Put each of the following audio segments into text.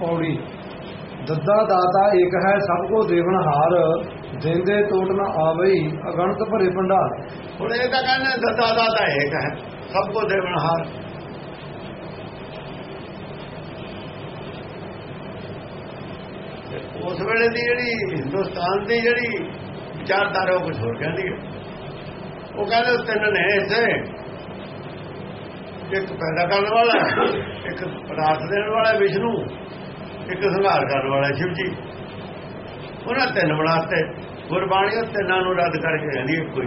ਪੌੜੀ। ਦੱਦਾ ਦਾਤਾ ਏਕ ਹੈ, ਸਭ ਕੋ ਦੇਵਨ ਹਾਰ। ਦੇਂਦੇ ਟੋਟ ਨਾ ਆਵਈ, ਅਗਣਤ ਭਰੇ ਭੰਡਾਰ। ਹੁਣ ਇਹ ਤਾਂ ਕਹਿੰਦੇ ਦੱਦਾ ਦਾਤਾ ਏਕ ਹੈ, ਸਭ ਕੋ ਦੇਵਨਹਾਰ ਤੇ ਉਸ ਵੇਲੇ ਦੀ ਜਿਹੜੀ ਹਿੰਦੁਸਤਾਨ ਦੀ ਜਿਹੜੀ ਵਿਚਾਰਧਾਰਾ, ਉਹ ਕੁਝ ਹੋਰ ਕਹਿੰਦੀ ਹੈ। ਉਹ ਕਹਿੰਦੇ ਤਿੰਨ ਨੇ ਇਸੇ। ਇੱਕ ਪੈਦਾ ਕਰਨ ਵਾਲਾ, ਇੱਕ ਰਾਤ ਦੇਣ ਵਾਲਾ ਵਿਸ਼ਨੂੰ। ਇੱਕ ਸੰਘਾਰ ਕਰਨ ਵਾਲਾ ਸ਼ਿਵ ਜੀ ਉਹਨਾਂ ਤਿੰਨ ਬਣਾਤੇ। ਗੁਰਬਾਣੀ ਉਹ ਤਿੰਨਾਂ ਨੂੰ ਰੱਦ ਕਰਕੇ ਕਹਿੰਦੀ ਹੈ। ਕੋਈ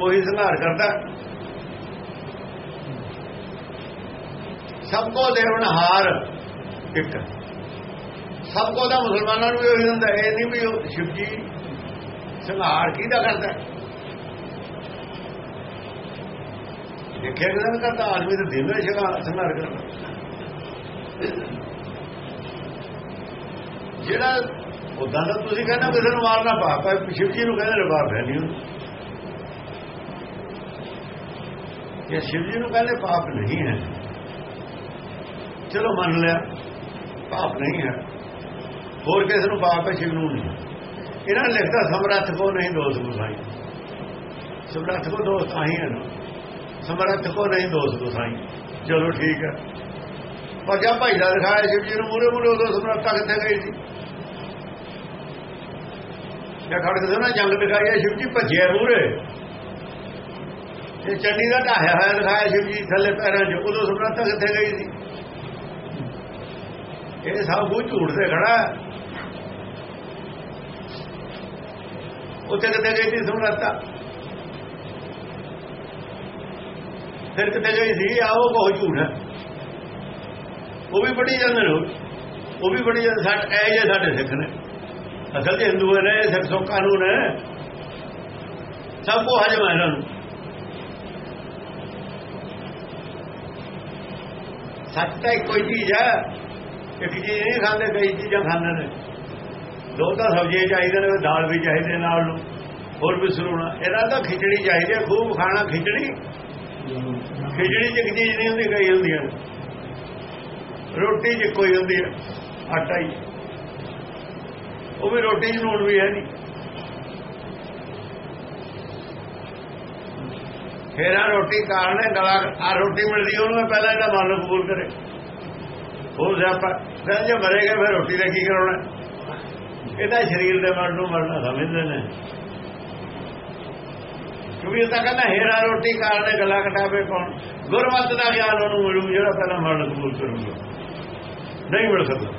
ਉਹੀ ਸੰਘਾਰ ਕਰਦਾ। ਸਭ ਕੋ ਦੇਵਨ ਹਾਰ ਇੱਕ। ਸਭ ਕੋ ਦਾ ਮੁਸਲਮਾਨਾਂ ਨੂੰ ਵੀ ਉਹੀ ਹੁੰਦਾ ਇਹ ਨਹੀਂ ਵੀ ਉਹ ਸ਼ਿਵ ਜੀ ਸੰਘਾਰ ਕਿਹਦਾ ਕਰਦਾ? ਦੇਖਿਆ ਕਿ ਕਰਦਾ? ਆਦਮੀ ਤੇ ਦਿਨ ਵਿੱਚ ਸੰਘਾਰ ਕਰਦਾ। ਜਿਹੜਾ ਉਦਾਂ ਦਾ ਤੁਸੀਂ ਕਹਿੰਦੇ ਕਿਸੇ ਨੂੰ ਮਾਰਨਾ ਪਾਪ ਹੈ ਸ਼ਿਵ ਜੀ ਨੂੰ ਕਹਿੰਦੇ ਨੇ ਪਾਪ ਹੈ ਨਹੀਂ ਇਹ ਸ਼ਿਵ ਜੀ ਨੂੰ ਕਹਿੰਦੇ ਪਾਪ ਨਹੀਂ ਹੈ, ਚਲੋ ਮੰਨ ਲਿਆ ਪਾਪ ਨਹੀਂ ਹੈ। ਹੋਰ ਕਿਸੇ ਨੂੰ ਪਾਪ ਹੈ, ਸ਼ਿਵ ਨੂੰ ਨਹੀਂ। ਇਹਨਾਂ ਨੇ ਲਿਖਦਾ ਸਮਰੱਥ ਕੋ ਨਹੀਂ ਦੋਸ ਗੁਸਾਈ। ਸਮਰੱਥ ਕੋ ਦੋਸ ਆਹੀ ਹੈ ਨਾ। ਸਮਰੱਥ ਕੋ ਨਹੀਂ ਦੋਸ ਗੁਸਾਈ। ਚਲੋ ਠੀਕ ਹੈ। ਪਰ ਜਦ ਭਾਈ ਦਾ ਦਿਖਾਇਆ ਸ਼ਿਵ ਜੀ ਨੂੰ ਮੂਰੇ ਮੂਰੇ ਉਦੋਂ ਸਮਰੱਥਾ ਕਿੱਥੇ ਗਈ ਸੀ। ਜਾਂ ਖੜਕ ਕੇ ਨਾ ਜੰਗ ਦਿਖਾਈ ਹੈ ਸ਼ਿਵ ਜੀ ਭੱਜਿਆ ਮੂਰੇ ਇਹ ਚੰਡੀ ਦਾ ਢਾਹਿਆ ਹੋਇਆ ਦਿਖਾਇਆ ਸ਼ਿਵ ਜੀ ਥੱਲੇ ਪੈਰਾਂ 'ਚ ਉਦੋਂ ਸਮਰੱਥਾ ਕਿੱਥੇ ਗਈ ਸੀ। ਇਹ ਸਭ ਕੁਝ ਝੂਠ ਤੇ ਖੜਾ ਉੱਥੇ ਕਿੱਥੇ ਗਈ ਸੀ ਸਮਰੱਥਾ ਫਿਰ ਕਿੱਥੇ ਗਈ ਸੀ? ਆਓ ਬਹੁਤ ਝੂਠ ਹੈ। ਉਹ ਵੀ ਬੜੀ ਜਾਂਦੇ ਨੇ ਉਹ। ਵੀ ਬੜੀ ਜਾਂਦੇ ਸਾਡੇ ਐ ਜੇ ਸਾਡੇ ਸਿੱਖ ਨੇ। ਅਸਲ ਤੇ ਹਿੰਦੂ ਨੇ, ਸਿੱਖ ਸੋ ਕਾਨੂੰਨ ਹੈ ਸਭ ਕੋ ਹਜਮ ਹੈ ਇਹਨਾਂ ਨੂੰ। ਸੱਚ ਤਾਂ ਇੱਕੋ ਹੀ ਚੀਜ਼ ਹੈ ਇੱਕ ਚੀਜ਼ ਨਹੀਂ ਖਾਂਦੇ, ਕਈ ਚੀਜ਼ਾਂ ਖਾਂਦੇ ਨੇ। ਦੋ ਤਾਂ ਸਬਜ਼ੀਆਂ ਚਾਹੀਦੇ ਨੇ, ਦਾਲ ਵੀ ਚਾਹੀਦੇ ਨਾਲ ਨੂੰ। ਹੋਰ ਵੀ ਸਰੂਣਾ ਇਹਦਾ ਤਾਂ ਖਿਚੜੀ ਚਾਹੀਦੀ ਹੈ। ਖੂਬ ਖਾਣਾ ਖਿਚੜੀ। ਖਿਚੜੀ ਚ ਇੱਕ ਚੀਜ਼ ਨਹੀਂ ਹੁੰਦੀ, ਕਈ ਹੁੰਦੀਆਂ ਰੋਟੀ ਚ ਕੋਈ ਹੁੰਦੀ ਹੈ ਆਟਾ ਹੀ। ਉਹ ਵੀ ਰੋਟੀ ਚ ਨੂਣ ਵੀ ਹੈ ਨਹੀਂ। ਫੇਰ ਆ ਰੋਟੀ ਕਾਰਨੇ ਗਲਾ ਆ ਰੋਟੀ ਮਿਲਦੀ ਉਹਨੂੰ ਪਹਿਲਾਂ ਇਹਦਾ ਮਨ ਕਬੂਲ ਕਰੇ। ਉਹ ਜਾਪਾ ਫਿਰ ਜੇ ਮਰੇਗਾ ਫਿਰ ਰੋਟੀ ਦਾ ਕੀ ਕਰਾਉਣਾ? ਇਹਦਾ ਸਰੀਰ ਦੇ ਮਰਨ ਨੂੰ ਮਰਨਾ ਸਮਝਦੇ ਨੇ। ਕਿਉਂਕਿ ਇਹ ਤਾਂ ਕਹਿੰਦਾ, ਹੇਰਾ ਰੋਟੀ ਕਾਰਨ ਗਲਾ ਕਟਾਵੇ ਕੌਣ? ਗੁਰਮਤ ਦਾ ਗਿਆਨ ਉਹਨੂੰ ਮਿਲੂ, ਜਿਹੜਾ ਪਹਿਲਾਂ ਮਰਨ ਕਬੂਲ ਕਰੂਗਾ। ਨਹੀਂ ਮਿਲ ਸਕਦਾ।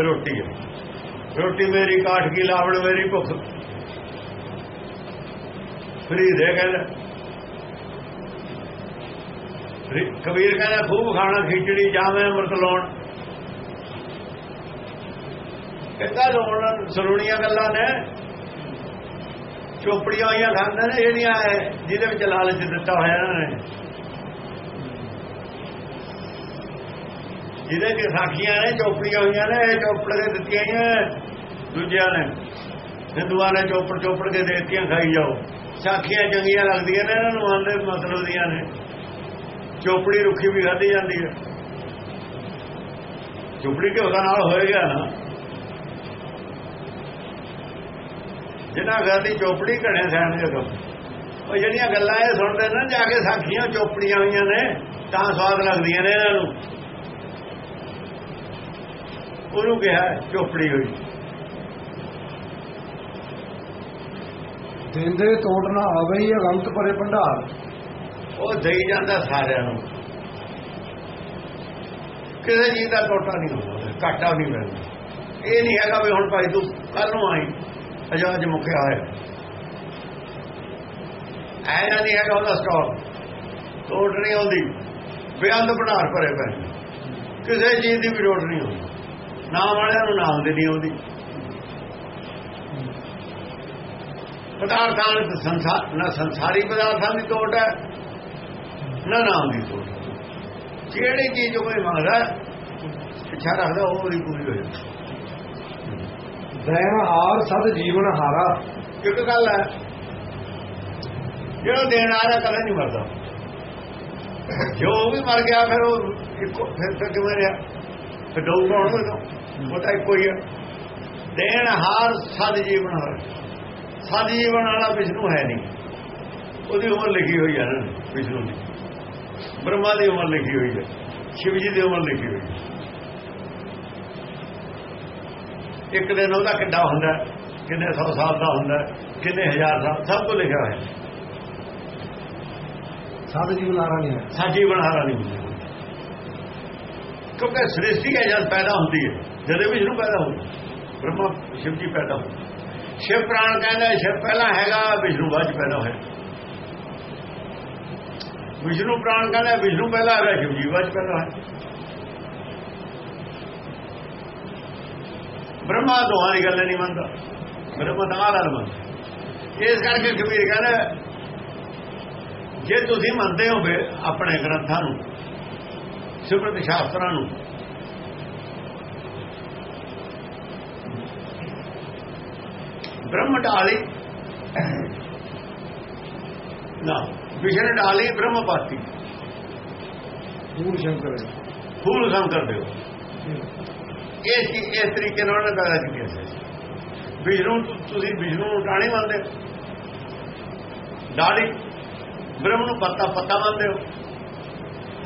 ਰੋਟੀ ਹੈ। ਰੋਟੀ ਮੇਰੀ ਕਾਠ ਕੀ ਲਾਵੜ ਮੇਰੀ ਭੁੱਖ। ਫਰੀ ਦੇ ਕਹਿੰਦਾ। ਕਬੀਰ ਕਹਿੰਦਾ, ਖੂਬ ਖਾਣਾ, ਖਿਚੜੀ ਜਾਵੇਂ ਅੰਮ੍ਰਿਤ ਲਾਉਣ। ਕਿੱਦਾਂ ਲਾਉਣ? ਸਰੂਣੀਆਂ ਗੱਲਾਂ ਨੇ। ਚੋਪੜੀਆਂ ਹੋਈਆਂ ਖਾਂਦੇ ਨੇ ਜਿਹੜੀਆਂ ਜਿਹਦੇ ਵਿੱਚ ਲਾਲਚ ਦਿੱਤਾ ਹੋਇਆ ਇਹਨਾਂ ਨੇ। ਜਿਹਦੇ ਚ ਸਾਖੀਆਂ ਨੇ, ਚੋਪੜੀਆਂ ਹੋਈਆਂ ਨੇ, ਇਹ ਚੋਪੜ ਕੇ ਦਿੱਤੀਆਂ ਦੂਜਿਆਂ ਨੇ। ਹਿੰਦੂਆਂ ਨੇ ਚੋਪੜ ਚੋਪੜ ਕੇ ਦੇ ਦਿੱਤੀਆਂ, ਖਾਈ ਜਾਓ। ਸਾਖੀਆਂ ਚੰਗੀਆਂ ਲੱਗਦੀਆਂ ਨੇ, ਇਹਨਾਂ ਨੂੰ ਆਂਦੇ ਮਤਲਬ ਦੀਆਂ ਨੇ। ਚੋਪੜੀ ਰੁੱਖੀ ਵੀ ਖਾਧੀ ਜਾਂਦੀ ਹੈ। ਚੋਪੜੀ ਕੇ ਉਹਦਾ ਨਾਲ ਹੋਏਗਾ ਨਾ। ਜਿਨ੍ਹਾਂ ਘਰ ਦੀ ਚੋਪੜੀ, ਘਣੇ ਸਹਿਣ ਦੇ ਉਹ ਜਿਹੜੀਆਂ ਗੱਲਾਂ ਇਹ ਸੁਣਦੇ ਨੇ, ਜਾ ਕੇ ਸਾਖੀਆਂ ਚੋਪੜੀਆਂ ਹੋਈਆਂ ਨੇ, ਤਾਂ ਸਵਾਦ ਲੱਗਦੀਆਂ ਨੇ ਇਹਨਾਂ ਨੂੰ। ਉਹਨੂੰ ਕਿਹਾ ਚੋਪੜੀ ਹੋਈ। ਦਿੰਦੇ ਤੋੜ ਨਾ ਆਵਈ ਅਗੰਤ ਭਰੇ ਭੰਡਾਰ। ਉਹ ਦੇਈ ਜਾਂਦਾ ਸਾਰਿਆਂ ਨੂੰ। ਕਿਸੇ ਚੀਜ਼ ਦਾ ਟੋਟਾ ਨਹੀਂ ਹੁੰਦਾ ਘਾਟਾ ਨਹੀਂ ਪੈਂਦਾ। ਇਹ ਨਹੀਂ ਹੈਗਾ ਵੀ ਹੁਣ ਭਾਈ ਤੂੰ ਕੱਲ ਨੂੰ ਆਈ ਅਜਾਜ ਮੁੱਕਿਆ ਹੋਇਆ ਐਨਾ ਨਹੀਂ ਹੈਗਾ ਉਹਦਾ ਸਟਾਕ ਤੋੜ ਨਹੀਂ ਆਉਂਦੀ। ਬੇਅੰਤ ਭੰਡਾਰ ਭਰੇ ਪਏ ਕਿਸੇ ਚੀਜ਼ ਦੀ ਵੀ ਲੋੜ ਨਹੀਂ ਹੁੰਦੀ ਨਾਮ ਵਾਲਿਆਂ ਨੂੰ ਨਾਮ ਦੇ ਨਹੀਂ ਆਉਂਦੀ। ਪਦਾਰਥਾਂ ਦੇ ਸੰਸਾਰ ਨਾ ਸੰਸਾਰੀ ਪਦਾਰਥਾਂ ਦੀ ਤੋੜ ਹੈ ਨਾ ਨਾਮ ਦੀ ਤੋੜ ਜਿਹੜੀ ਚੀਜ਼ ਕੋਈ ਮੰਗਦਾ ਇੱਛਾ ਰੱਖਦਾ ਉਹ ਵੀ ਪੂਰੀ ਹੋ ਜਾਂਦੀ। ਦਇਆ ਹਾਰ ਸਦ ਜੀਵਨ ਹਾਰਾ। ਇੱਕ ਗੱਲ ਹੈ ਜਿਹੜਾ ਦੇਣ ਵਾਲਾ ਕਦੇ ਨਹੀਂ ਮਰਦਾ। ਜੋ ਵੀ ਮਰ ਗਿਆ ਫਿਰ ਉਹ ਇੱਕੋ ਫਿਰ ਕਿਵੇਂ ਰਿਹਾ? ਫਿਰ ਡੋਊ ਕੌਣ ਹੋਏਗਾ ਉਹ ਤਾਂ ਇੱਕੋ ਹੀ। ਹੈ ਦੇਣ ਹਾਰ ਸਦ ਜੀਵਨ ਹਾਰ ਸਦ ਜੀਵਨ ਵਾਲਾ ਵਿਸ਼ਨੂੰ ਹੈ ਨਹੀਂ। ਉਹਦੀ ਉਮਰ ਲਿਖੀ ਹੋਈ ਹੈ ਨਾ ਵਿਸ਼ਨੂੰ ਦੀ। ਬ੍ਰਹਮਾ ਦੀ ਉਮਰ ਲਿਖੀ ਹੋਈ ਹੈ। ਸ਼ਿਵ ਜੀ ਦੀ ਉਮਰ ਲਿਖੀ ਹੋਈ ਹੈ। ਇੱਕ ਦਿਨ ਉਹਦਾ ਕਿੱਡਾ ਹੁੰਦਾ ਕਿੰਨੇ ਸੌ ਸਾਲ ਦਾ ਹੁੰਦਾ ਕਿੰਨੇ ਹਜ਼ਾਰ ਸਾਲ ਸਭ ਤੋਂ ਲਿਖਿਆ ਹੋਇਆ ਹੈ। ਸਾਧ ਜੀਵਨ ਆਰਾ ਨਹੀਂ ਹੈ। ਸਾਡੀ ਬਣਾਰਾ ਨਹੀਂ ਹੁੰਦੀ। ਕਿਉਂਕਿ ਸ੍ਰਿਸ਼ਟੀ ਹੈ ਜਦ ਪੈਦਾ ਹੁੰਦੀ ਹੈ ਜਦੋਂ ਵਿਸ਼ਨੂੰ ਪੈਦਾ ਹੁੰਦਾ ਬ੍ਰਹਮਾ ਸ਼ਿਵ ਜੀ ਪੈਦਾ ਹੁੰਦੇ ਸ਼ਿਵ ਪ੍ਰਾਣ ਕਹਿੰਦਾ ਸ਼ਿਵ ਪਹਿਲਾਂ ਹੈਗਾ ਵਿਸ਼ਨੂੰ ਬਾਅਦ 'ਚ ਪੈਦਾ ਹੋਇਆ। ਵਿਸ਼ਨੂੰ ਪ੍ਰਾਣ ਕਹਿੰਦਾ ਵਿਸ਼ਨੂੰ ਪਹਿਲਾਂ ਹੈਗਾ ਸ਼ਿਵ ਜੀ ਬਾਅਦ 'ਚ ਪੈਦਾ ਹੋਇਆ। ਬ੍ਰਹਮਾ ਦੋਹਾਂ ਦੀ ਗੱਲ ਨਹੀਂ ਮੰਨਦਾ। ਬ੍ਰਹਮਾ ਤਾਂ ਆਲਾ ਮੰਨਦਾ। ਇਸ ਕਰਕੇ ਕਬੀਰ ਕਹਿੰਦਾ ਹੈ, ਜੇ ਤੁਸੀਂ ਮੰਨਦੇ ਹੋਵੇ ਆਪਣੇ ਗ੍ਰੰਥਾਂ ਨੂੰ ਸਿਮਰਤ ਸ਼ਾਸਤਰਾਂ ਨੂੰ। ਬ੍ਰਹਮ ਢਾਲੀ ਨਾ ਵਿਸ਼ਨ ਢਾਲੀ ਬ੍ਰਹਮ ਪਾਤੀ। ਪੂਰ ਸ਼ੰਕਰ ਫੂਲ ਕੰਮ ਕਰਦੇ ਹੋ। ਇਸ ਇਸ ਤਰੀਕੇ ਨਾਲ ਉਹਨਾਂ ਨੇ ਪੈਦਾ ਕੀਤੀ ਸੀ। ਵਿਸ਼ਨੂੰ ਤੁਸੀਂ ਵਿਸ਼ਨੂੰ ਨੂੰ ਟਾਣੀ ਮੰਨਦੇ ਢਾਲੀ ਬ੍ਰਹਮ ਨੂੰ ਪੱਤਾ ਪੱਤਾ ਮੰਨਦੇ ਹੋ।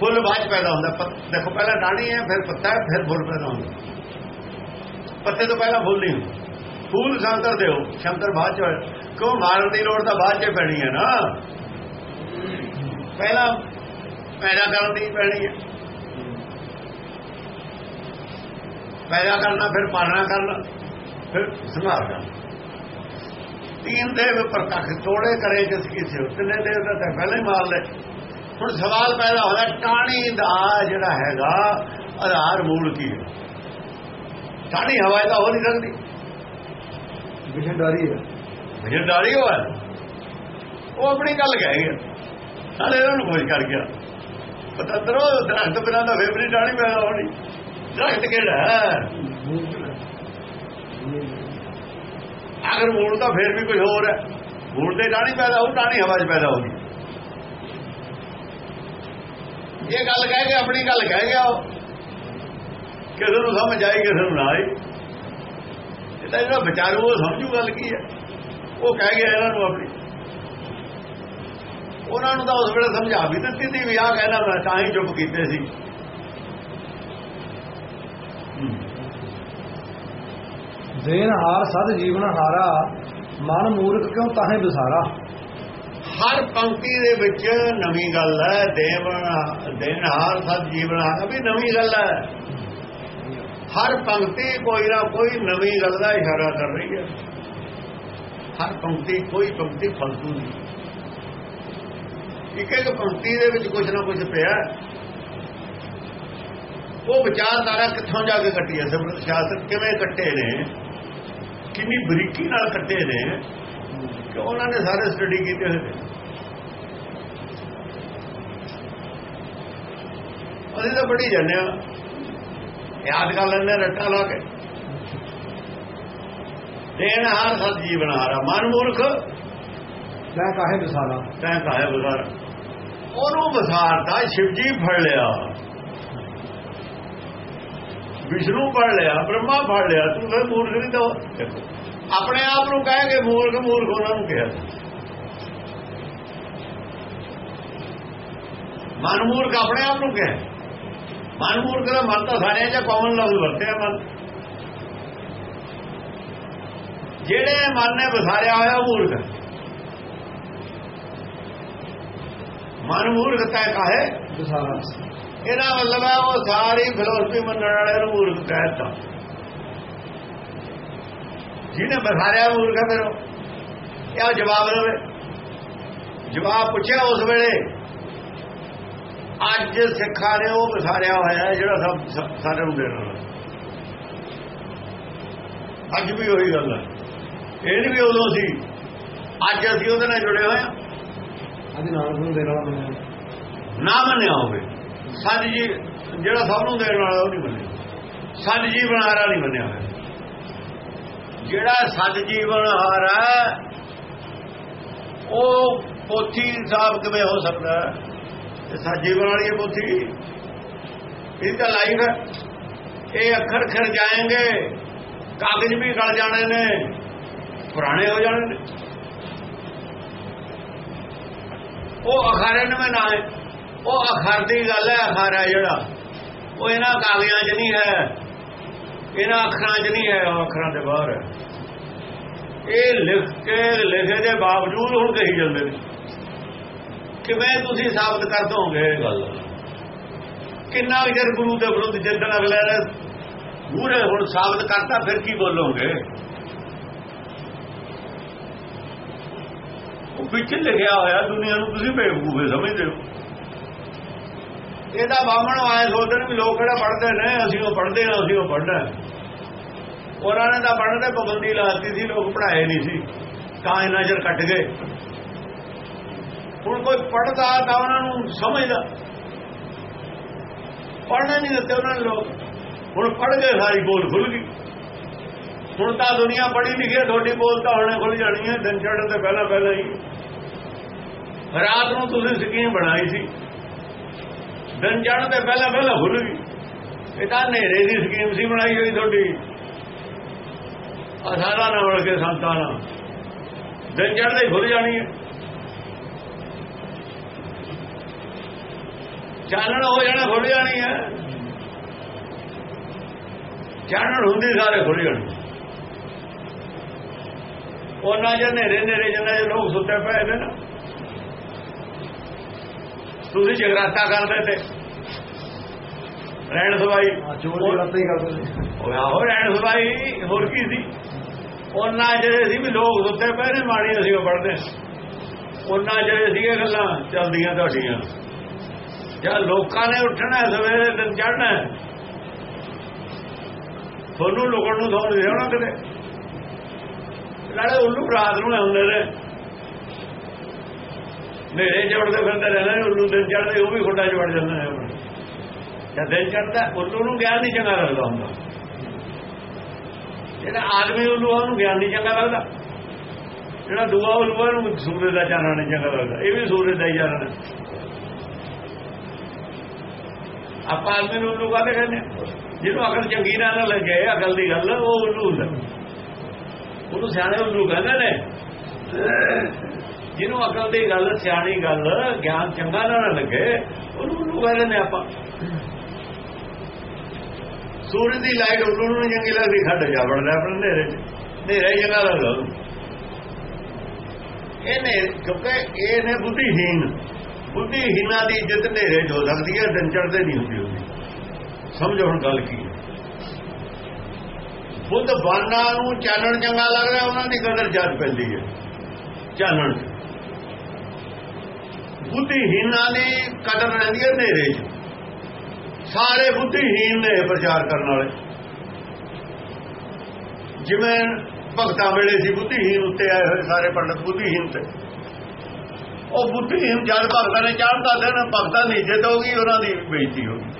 ਫੁੱਲ ਬਾਅਦ 'ਚ ਪੈਦਾ ਹੁੰਦਾ। ਦੇਖੋ, ਪਹਿਲਾਂ ਡਾਣੀ ਹੈ ਫਿਰ ਪੱਤਾ ਹੈ ਫਿਰ ਫੁੱਲ ਪੈਦਾ ਹੁੰਦਾ ਪੱਤੇ ਤੋਂ ਪਹਿਲਾਂ ਫੁੱਲ ਨਹੀਂ ਹੁੰਦਾ। ਫੁੱਲ ਸ਼ੰਕਰ ਦਿਓ ਸ਼ੰਕਰ ਬਾਅਦ 'ਚ ਹੋਇਆ। ਕਿਉਂ? ਮਾਰਨ ਦੀ ਲੋੜ ਤਾਂ ਬਾਅਦ 'ਚ ਪੈਣੀ ਹੈ ਨਾ। ਪਹਿਲਾਂ ਪੈਦਾ ਕਰਨ ਦੀ ਪੈਣੀ ਹੈ। ਪੈਦਾ ਕਰਨਾ, ਫਿਰ ਪਾਲਣਾ ਕਰਨਾ, ਫਿਰ ਸੰਭਾਲ ਕਰਨਾ। ਤੀਨ ਦੇਵ ਪ੍ਰਤੱਖ ਤੋੜੇ ਕਰੇ ਕਿਸ ਕਿਸੇ ਉਤਨੇ ਦੇਵ ਦਾ ਤਾਂ ਪਹਿਲਾਂ ਹੀ ਮਾਰ ਲੈ ਹੁਣ ਸਵਾਲ ਪੈਦਾ ਹੋਇਆ ਟਾਣੀ ਦਾ ਜਿਹੜਾ ਹੈਗਾ ਆਧਾਰ ਮੂਲ ਕੀ ਹੈ? ਟਾਣੀ ਹਵਾ ਦਾ ਹੋ ਨਹੀਂ ਸਕਦੀ। ਵਿਸ਼ਨਦਾਰੀ ਹੈ। ਵਜਰਦਾਰੀ ਹੋਇਆ ਉਹ ਆਪਣੀ ਗੱਲ ਕਹਿ ਗਿਆ ਨਾਲੇ ਇਹਨਾਂ ਨੂੰ ਖੋਜ ਕਰ ਗਿਆ। ਪਤਾ ਤਰੋ ਦਰਖਤ ਬਿਨਾਂ ਦਾ ਫੇਵਰੀ ਟਾਣੀ ਪੈਦਾ ਹੋਣੀ। ਦਰਖਤ ਕਿਹੜਾ ਹੈ? ਅਗਰ ਮੂਲ ਤਾਂ ਫੇਰ ਵੀ ਕੁਝ ਹੋਰ ਹੈ। ਮੂਲ ਤੇ ਟਾਣੀ ਪੈਦਾ ਹੋਊ ਟਾਣੀ ਹਵਾ 'ਚ ਪੈਦਾ ਹੋਊਗੀ। ਇਹ ਗੱਲ ਕਹਿ ਕੇ, ਆਪਣੀ ਗੱਲ ਕਹਿ ਗਿਆ ਉਹ। ਕਿਸੇ ਨੂੰ ਸਮਝ ਆਈ, ਕਿਸੇ ਨੂੰ ਨਾ ਆਈ। ਇਹ ਤਾਂ ਜਿਹੜਾ ਵਿਚਾਰੂ ਉਹ ਸਮਝੂ ਗੱਲ ਕੀ ਹੈ। ਉਹ ਕਹਿ ਗਿਆ ਇਹਨਾਂ ਨੂੰ ਆਪਣੀ। ਉਹਨਾਂ ਨੂੰ ਤਾਂ ਉਸ ਵੇਲੇ ਸਮਝਾ ਵੀ ਦਿੱਤੀ ਸੀ ਵੀ ਆਹ ਕਹਿੰਦਾ ਮੈਂ ਤਾਂ ਹੀ ਚੁੱਪ ਕੀਤੇ ਸੀ। ਦੇਨ ਹਾਰ ਸਦ ਜੀਵਨ ਹਾਰਾ, ਮਨ ਮੂਰਖ ਕਿਉਂ ਤਾਹੇ ਵਿਸਾਰਾ? ਹਰ ਪੰਕਤੀ ਦੇ ਵਿੱਚ ਨਵੀਂ ਗੱਲ ਹੈ ਦੇਵਨ ਦੇਨਹਾਰ ਸਤ ਜੀਵਨ ਵੀ ਨਵੀਂ ਗੱਲ ਹੈ। ਹਰ ਪੰਕਤੀ ਕੋਈ ਨਾ ਕੋਈ ਨਵੀਂ ਗੱਲ ਦਾ ਇਸ਼ਾਰਾ ਕਰ ਰਹੀ ਹੈ। ਹਰ ਪੰਕਤੀ, ਕੋਈ ਪੰਕਤੀ ਫਲਤੂ ਨਹੀਂ। ਇੱਕ ਇੱਕ ਪੰਕਤੀ ਦੇ ਵਿੱਚ ਕੁਝ ਨਾ ਕੁਝ ਪਿਆ ਉਹ ਵਿਚਾਰਧਾਰਾ ਕਿੱਥੋਂ ਜਾ ਕੇ ਕੱਟੀ ਹੈ? ਸਿਮਰਤ ਸ਼ਾਸਤਰ ਕਿਵੇਂ ਕੱਟੇ ਨੇ? ਕਿੰਨੀ ਬਰੀਕੀ ਨਾਲ ਕੱਟੇ ਨੇ? ਕਿ ਉਹਨਾਂ ਨੇ ਸਾਰੇ ਸਟੱਡੀ ਕੀਤੇ ਹੋਏ ਨੇ। ਅਸੀਂ ਤਾਂ ਬੜੀ ਜਾਂਦੇ ਆ ਯਾਦ ਕਰ ਲੈਂਦੇ ਰੱਟਾ ਲਾ ਕੇ। ਦੇਣ ਹਾਰ ਸਤ ਜੀਵਨ ਹਾਰਾ ਮਨ ਮੂਰਖ। ਲੈ ਕਾਹੇ ਵਿਸਾਰਾ ਤੈਂ ਕਾਇਆ ਬਜ਼ਾਰ ਉਹਨੂੰ ਬਸਾਰਦਾ ਸ਼ਿਵਜੀ ਫੜ ਲਿਆ। ਵਿਸ਼ਨੂੰ ਫੜ ਲਿਆ ਬ੍ਰਹਮਾ ਫੜ ਲਿਆ। ਤੂੰ ਫਿਰ ਮੂਰਖ ਨਹੀਂ ਤਾਂ ਦੇਖੋ। ਆਪਣੇ ਆਪ ਨੂੰ ਕਹਿ ਕੇ ਮੂਰਖ ਮੂਰਖ ਉਹਨਾਂ ਨੂੰ ਕਿਹਾ। ਮਨ ਮੂਰਖ ਆਪਣੇ ਆਪ ਨੂੰ ਕਿਹਾ। ਮਨ ਮੂਰਖ ਦਾ ਮਨ ਤਾਂ ਸਾਰਿਆਂ 'ਚ ਕਾਮਨ ਲਫ਼ਜ਼ ਵਰਤਿਆ ਮਨ। ਜਿਹੜੇ ਮਨ ਨੇ ਵਸਾਰਿਆ ਹੋਇਆ ਮੂਰਖ ਮਨ ਮੂਰਖ ਤੈ ਕਾਹੇ? ਵਿਸਾਰਾ ਇਹਦਾ ਮਤਲਬ ਹੈ ਉਹ ਸਾਰੀ ਫਿਲਾਸਫੀ ਮੰਨਣ ਵਾਲੇ ਨੂੰ ਮੂਰਖ ਕਹਿਤਾ ਜਿਹਨੇ ਬਸਾਰਿਆ ਮੂਰਖ ਫਿਰ ਉਹ ਇਹ ਜਵਾਬ ਦੇਵੇ। ਜਵਾਬ ਪੁੱਛਿਆ ਉਸ ਵੇਲੇ ਅੱਜ ਸਿੱਖਾਂ ਨੇ ਉਹ ਬਸਾਰਿਆ ਹੋਇਆ ਜਿਹੜਾ ਸਭ ਸ- ਸਾਰਿਆਂ ਨੂੰ ਦੇਣ ਅੱਜ ਵੀ ਉਹੀ ਗੱਲ ਹੈ। ਇਹ ਨਹੀਂ ਵੀ ਉਦੋਂ ਸੀ ਅੱਜ ਅਸੀਂ ਉਹਦੇ ਨਾਲ ਜੁੜੇ ਹੋਏ ਹਾਂ। ਅੱਜ ਨਾਨਕ ਨੂੰ ਦੇਣ ਨਾ ਮੰਨਿਆ ਹੋਵੇ। ਸੱਜ ਜੀ ਜਿਹੜਾ ਸਭ ਨੂੰ ਦੇਣ ਵਾਲਾ ਉਹ ਨਹੀਂ ਮੰਨਿਆ। ਸੱਜ ਜੀਵਨ ਹਾਰਾ ਨਹੀਂ ਮੰਨਿਆ ਹੋਇਆ। ਜਿਹੜਾ ਸੱਜ ਜੀਵਨ ਹਾਰਾ ਉਹ ਪੋਥੀ ਸਾਹਿਬ ਕਿਵੇਂ ਹੋ ਸਕਦਾ ਹੈ? ਇਹ ਜੀਵਨ ਵਾਲੀ ਪੋਥੀ? ਇਹ ਤਾਂ ਲਾਈਵ ਹੈ। ਇਹ ਅੱਖਰ ਖਰ ਜਾਣਗੇ ਕਾਗਜ਼ ਵੀ ਗਲ ਜਾਣੇ ਨੇ, ਪੁਰਾਣੇ ਹੋ ਜਾਣੇ ਨੇ। ਉਹ ਅਖਾਰੇ ਨਵੇਂ ਨਾ ਹੈ। ਉਹ ਅਖਰ ਦੀ ਗੱਲ ਹੈ, ਅਖਾਰਾ ਜਿਹੜਾ। ਉਹ ਇਹਨਾਂ ਕਾਗਜ਼ਾਂ 'ਚ ਨਹੀਂ ਹੈ। ਇਹਨਾਂ ਅੱਖਰਾਂ 'ਚ ਨਹੀਂ ਹੈ ਉਹ ਅੱਖਰਾਂ ਦੇ ਬਾਹਰ ਹੈ। ਇਹ ਲਿਖ ਕੇ ਲਿਖੇ ਦੇ ਬਾਵਜੂਦ ਹੁਣ ਕਹੀ ਜਾਂਦੇ ਨੇ ਕਿਵੇਂ ਤੁਸੀਂ ਸਾਬਤ ਕਰ ਦੋਗੇ। ਇਹ ਗੱਲ ਕਿੰਨਾ ਜਰ ਗੁਰੂ ਦੇ ਵਿਰੁੱਧ ਜਿੱਦਣ ਅਗਲੇ ਨੇ ਮੂਰੇ ਹੁਣ ਸਾਬਤ ਕਰਤਾ ਫਿਰ ਕੀ ਬੋਲੋਗੇ? ਉਹ ਵਿੱਚ ਲਿਖਿਆ ਹੋਇਆ ਦੁਨੀਆ ਨੂੰ ਤੁਸੀਂ ਬੇਵਕੂਫੇ ਸਮਝਦੇ ਹੋ। ਇਹਦਾ ਬਾਹਮਣ ਆਏ ਸੋਚਦੇ ਨੇ ਵੀ ਲੋਕ ਕਿਹੜਾ ਪੜ੍ਹਦੇ ਨੇ, ਅਸੀਂ ਉਹ ਪੜ੍ਹਦੇ ਹਾਂ, ਅਸੀਂ ਉਹ ਪੜ੍ਹਨਾ ਉਹਨਾਂ ਨੇ ਤਾਂ ਪੜ੍ਹਨ ਤੇ ਪਾਬੰਦੀ ਲਾਤੀ ਸੀ, ਲੋਕ ਪੜ੍ਹਾਏ ਨਹੀਂ ਸੀ। ਤਾਂ ਇਹਨਾਂ ਚਿਰ ਕੱਟ ਗਏ। ਹੁਣ ਕੋਈ ਪੜਦਾ ਤਾਂ ਉਹਨਾਂ ਨੂੰ ਸਮਝਦਾ। ਪੜ੍ਹਨਾ ਨਹੀਂ ਦਿੱਤੇ ਉਹਨਾਂ ਨੇ ਲੋਕ। ਹੁਣ ਪੜ੍ਹ ਗਏ ਸਾਰੀ ਬੋਲ ਖੁੱਲ ਗਈ। ਹੁਣ ਤਾਂ ਦੁਨੀਆ ਪੜ੍ਹੀ ਲਿਖੀ ਤੁਹਾਡੀ ਬੋਲ ਤਾਂ ਹੁਣੇ ਖੁੱਲ ਜਾਣੀ ਹੈ, ਦਿਨ ਚੜ੍ਹਨ ਤੋਂ ਪਹਿਲਾਂ ਪਹਿਲਾਂ ਹੀ। ਰਾਤ ਨੂੰ ਤੁਸੀਂ ਸਕੀਮ ਬਣਾਈ ਸੀ। ਦਿਨ ਚੜ੍ਹਨ ਤੋਂ ਪਹਿਲਾਂ ਪਹਿਲਾਂ ਖੁੱਲ ਗਈ। ਇਹ ਤਾਂ ਹਨੇਰੇ ਦੀ ਸਕੀਮ ਸੀ ਬਣਾਈ ਹੋਈ ਤੁਹਾਡੀ। ਅਸਾਰਾ ਨਾਲ ਮਿਲ ਕੇ ਸੰਤਾਂ ਨਾਲ। ਦਿਨ ਚੜ੍ਹਦੇ ਹੀ ਖੁੱਲ ਜਾਣੀ ਹੈ। ਚਾਨਣ ਹੋ ਜਾਣਾ ਖੁੱਲ ਜਾਣੀ ਹੈ। ਚਾਨਣ ਹੁੰਦੀ ਸਾਰੇ ਖੁੱਲ ਜਾਣੇ। ਉਹਨਾਂ ਜੇ ਨੇਰੇ ਨੇਰੇ ਜਿੰਨਾ ਜੇ ਲੋਕ ਸੁੱਤੇ ਪਏ ਨੇ ਨਾ ਤੁਸੀਂ ਜਗਰਾਤਾ ਕਰਦੇ ਤੇ। ਰਹਿਣ ਸਵਾਈ ਚੋਰੀ ਰਾਤਾਂ ਹੀ ਕਰਦੇ। ਨੇ ਉਹ ਆਹੋ ਰਹਿਣ ਸਵਾਈ ਹੋਰ ਕੀ ਸੀ? ਉਹਨਾਂ ਜਿਹੜੇ ਸੀ ਵੀ ਲੋਕ ਸੁੱਤੇ ਪਏ ਨੇ ਮਾੜੀ ਅਸੀਂ ਉਹ ਪੜਦੇ ਉਹਨਾਂ ਜਿਹੜੇ ਸੀਗੇ ਗੱਲਾਂ ਚੱਲਦੀਆਂ ਤੁਹਾਡੀਆਂ। ਜਾਂ ਲੋਕਾਂ ਨੇ ਉੱਠਣਾ ਸਵੇਰੇ ਦਿਨ ਚੜ੍ਹਨਾ। ਤੁਹਾਨੂੰ ਲੋਕਾਂ ਨੂੰ ਸੌਣ ਦੇਣਾ ਕਿਤੇ। ਨਾਲੇ ਉੱਲੂ ਰਾਤ ਨੂੰ ਆਉਂਦੇ ਨੇ ਨੇਰੇ ਜੋੜਦੇ ਫਿਰਦੇ ਰਹਿੰਦੇ ਉੱਲੂ ਦਿਨ ਚੜ੍ਹਦੇ ਉਹ ਵੀ ਖੁੱਡਾ ਚ ਵੜ ਜਾਂਦੇ ਜਦ ਦਿਨ ਚੜ੍ਹਦਾ ਉੱਲੂ ਨੂੰ ਗਿਆਨ ਨਹੀਂ ਚੰਗਾ ਲੱਗਦਾ ਹੁੰਦਾ। ਜਿਹੜਾ ਆਦਮੀ ਉੱਲੂ ਉਹਨੂੰ ਗਿਆਨ ਨਹੀਂ ਚੰਗਾ ਲੱਗਦਾ। ਜਿਹੜਾ ਦੂਆ ਉੱਲੂ ਆ, ਸੂਰਜ ਦਾ ਚਾਨਣ ਨਹੀਂ ਚੰਗਾ ਲੱਗਦਾ। ਇਹ ਵੀ ਸੂਰਜ ਦਾ ਹੀ ਚਾਨਣ ਆਪਾਂ ਆਦਮੀ ਨੂੰ ਉੱਲੂ ਕਾਹਦੇ ਕਹਿੰਦੇ ਹਾਂ? ਜਿਹਨੂੰ ਅਕਲ ਚੰਗੀ ਨਾ ਨਾ ਲੱਗੇ ਅਕਲ ਦੀ ਗੱਲ ਉਹ ਉੱਲੂ ਹੁੰਦਾ। ਉਹਨੂੰ ਸਿਆਣੇ ਉੱਲੂ ਕਹਿੰਦੇ ਨੇ ਜਿਹਨੂੰ ਅਕਲ ਦੀ ਗੱਲ, ਸਿਆਣੀ ਗੱਲ, ਗਿਆਨ ਚੰਗਾ ਨਾ ਲੱਗੇ, ਉਹਨੂੰ ਉੱਲੂ ਕਹਿੰਦੇ ਨੇ ਆਪਾਂ। ਸੂਰਜ ਦੀ ਲਾਈਟ ਉੱਲੂ ਨੂੰ ਨੀ ਚੰਗੀ ਲੱਗਦੀ, ਖੱਡ ਜਾ ਵੜਦਾ ਆਪਣੇ ਹਨੇਰੇ 'ਚ। ਹਨੇਰਾ ਹੀ ਚੰਗਾ ਲੱਗਦਾ ਉਹਨੂੰ ਇਹਨੇ ਕਿਉਂਕਿ ਇਹ ਨੇ ਬੁੱਧੀਹੀਨ ਬੁੱਧੀਹੀਨਾਂ ਦੀ ਇੱਜ਼ਤ ਹਨੇਰੇ 'ਚ ਹੋ ਸਕਦੀ ਹੈ, ਦਿਨ ਚੜ੍ਹਦੇ ਨਹੀਂ ਹੁੰਦੀ ਉਹਦੀ। ਸਮਝੋ ਹੁਣ ਗੱਲ ਕੀ ਹੈ। ਬੁੱਧ ਬਾਨਾਂ ਨੂੰ ਚਾਨਣ ਚੰਗਾ ਲੱਗਦਾ, ਉਹਨਾਂ ਦੀ ਕਦਰ ਜਦ ਪੈਂਦੀ ਹੈ। ਚਾਨਣ 'ਚ। ਬੁੱਧੀਹੀਨਾਂ ਦੀ ਕਦਰ ਰਹਿੰਦੀ ਹੈ ਹਨੇਰੇ 'ਚ। ਸਾਰੇ ਬੁੱਧੀਹੀਨ ਨੇ ਪ੍ਰਚਾਰ ਕਰਨ ਵਾਲੇ। ਜਿਵੇਂ ਭਗਤਾਂ ਵੇਲੇ ਸੀ ਬੁੱਧੀਹੀਨ ਉੱਤੇ ਆਏ ਹੋਏ ਸਾਰੇ ਪੰਡਤ ਬੁੱਧੀਹੀਨ ਤੇ। ਉਹ ਬੁੱਧੀਹੀਨ ਜਦ ਭਗਤਾਂ ਨੇ ਚਾਹਤਾ ਦੇਣ ਭਗਤਾਂ ਨਹੀਂ ਹੋ ਗਈ, ਉਹਨਾਂ ਦੀ ਬੇਇੱਜ਼ਤੀ ਗਈ।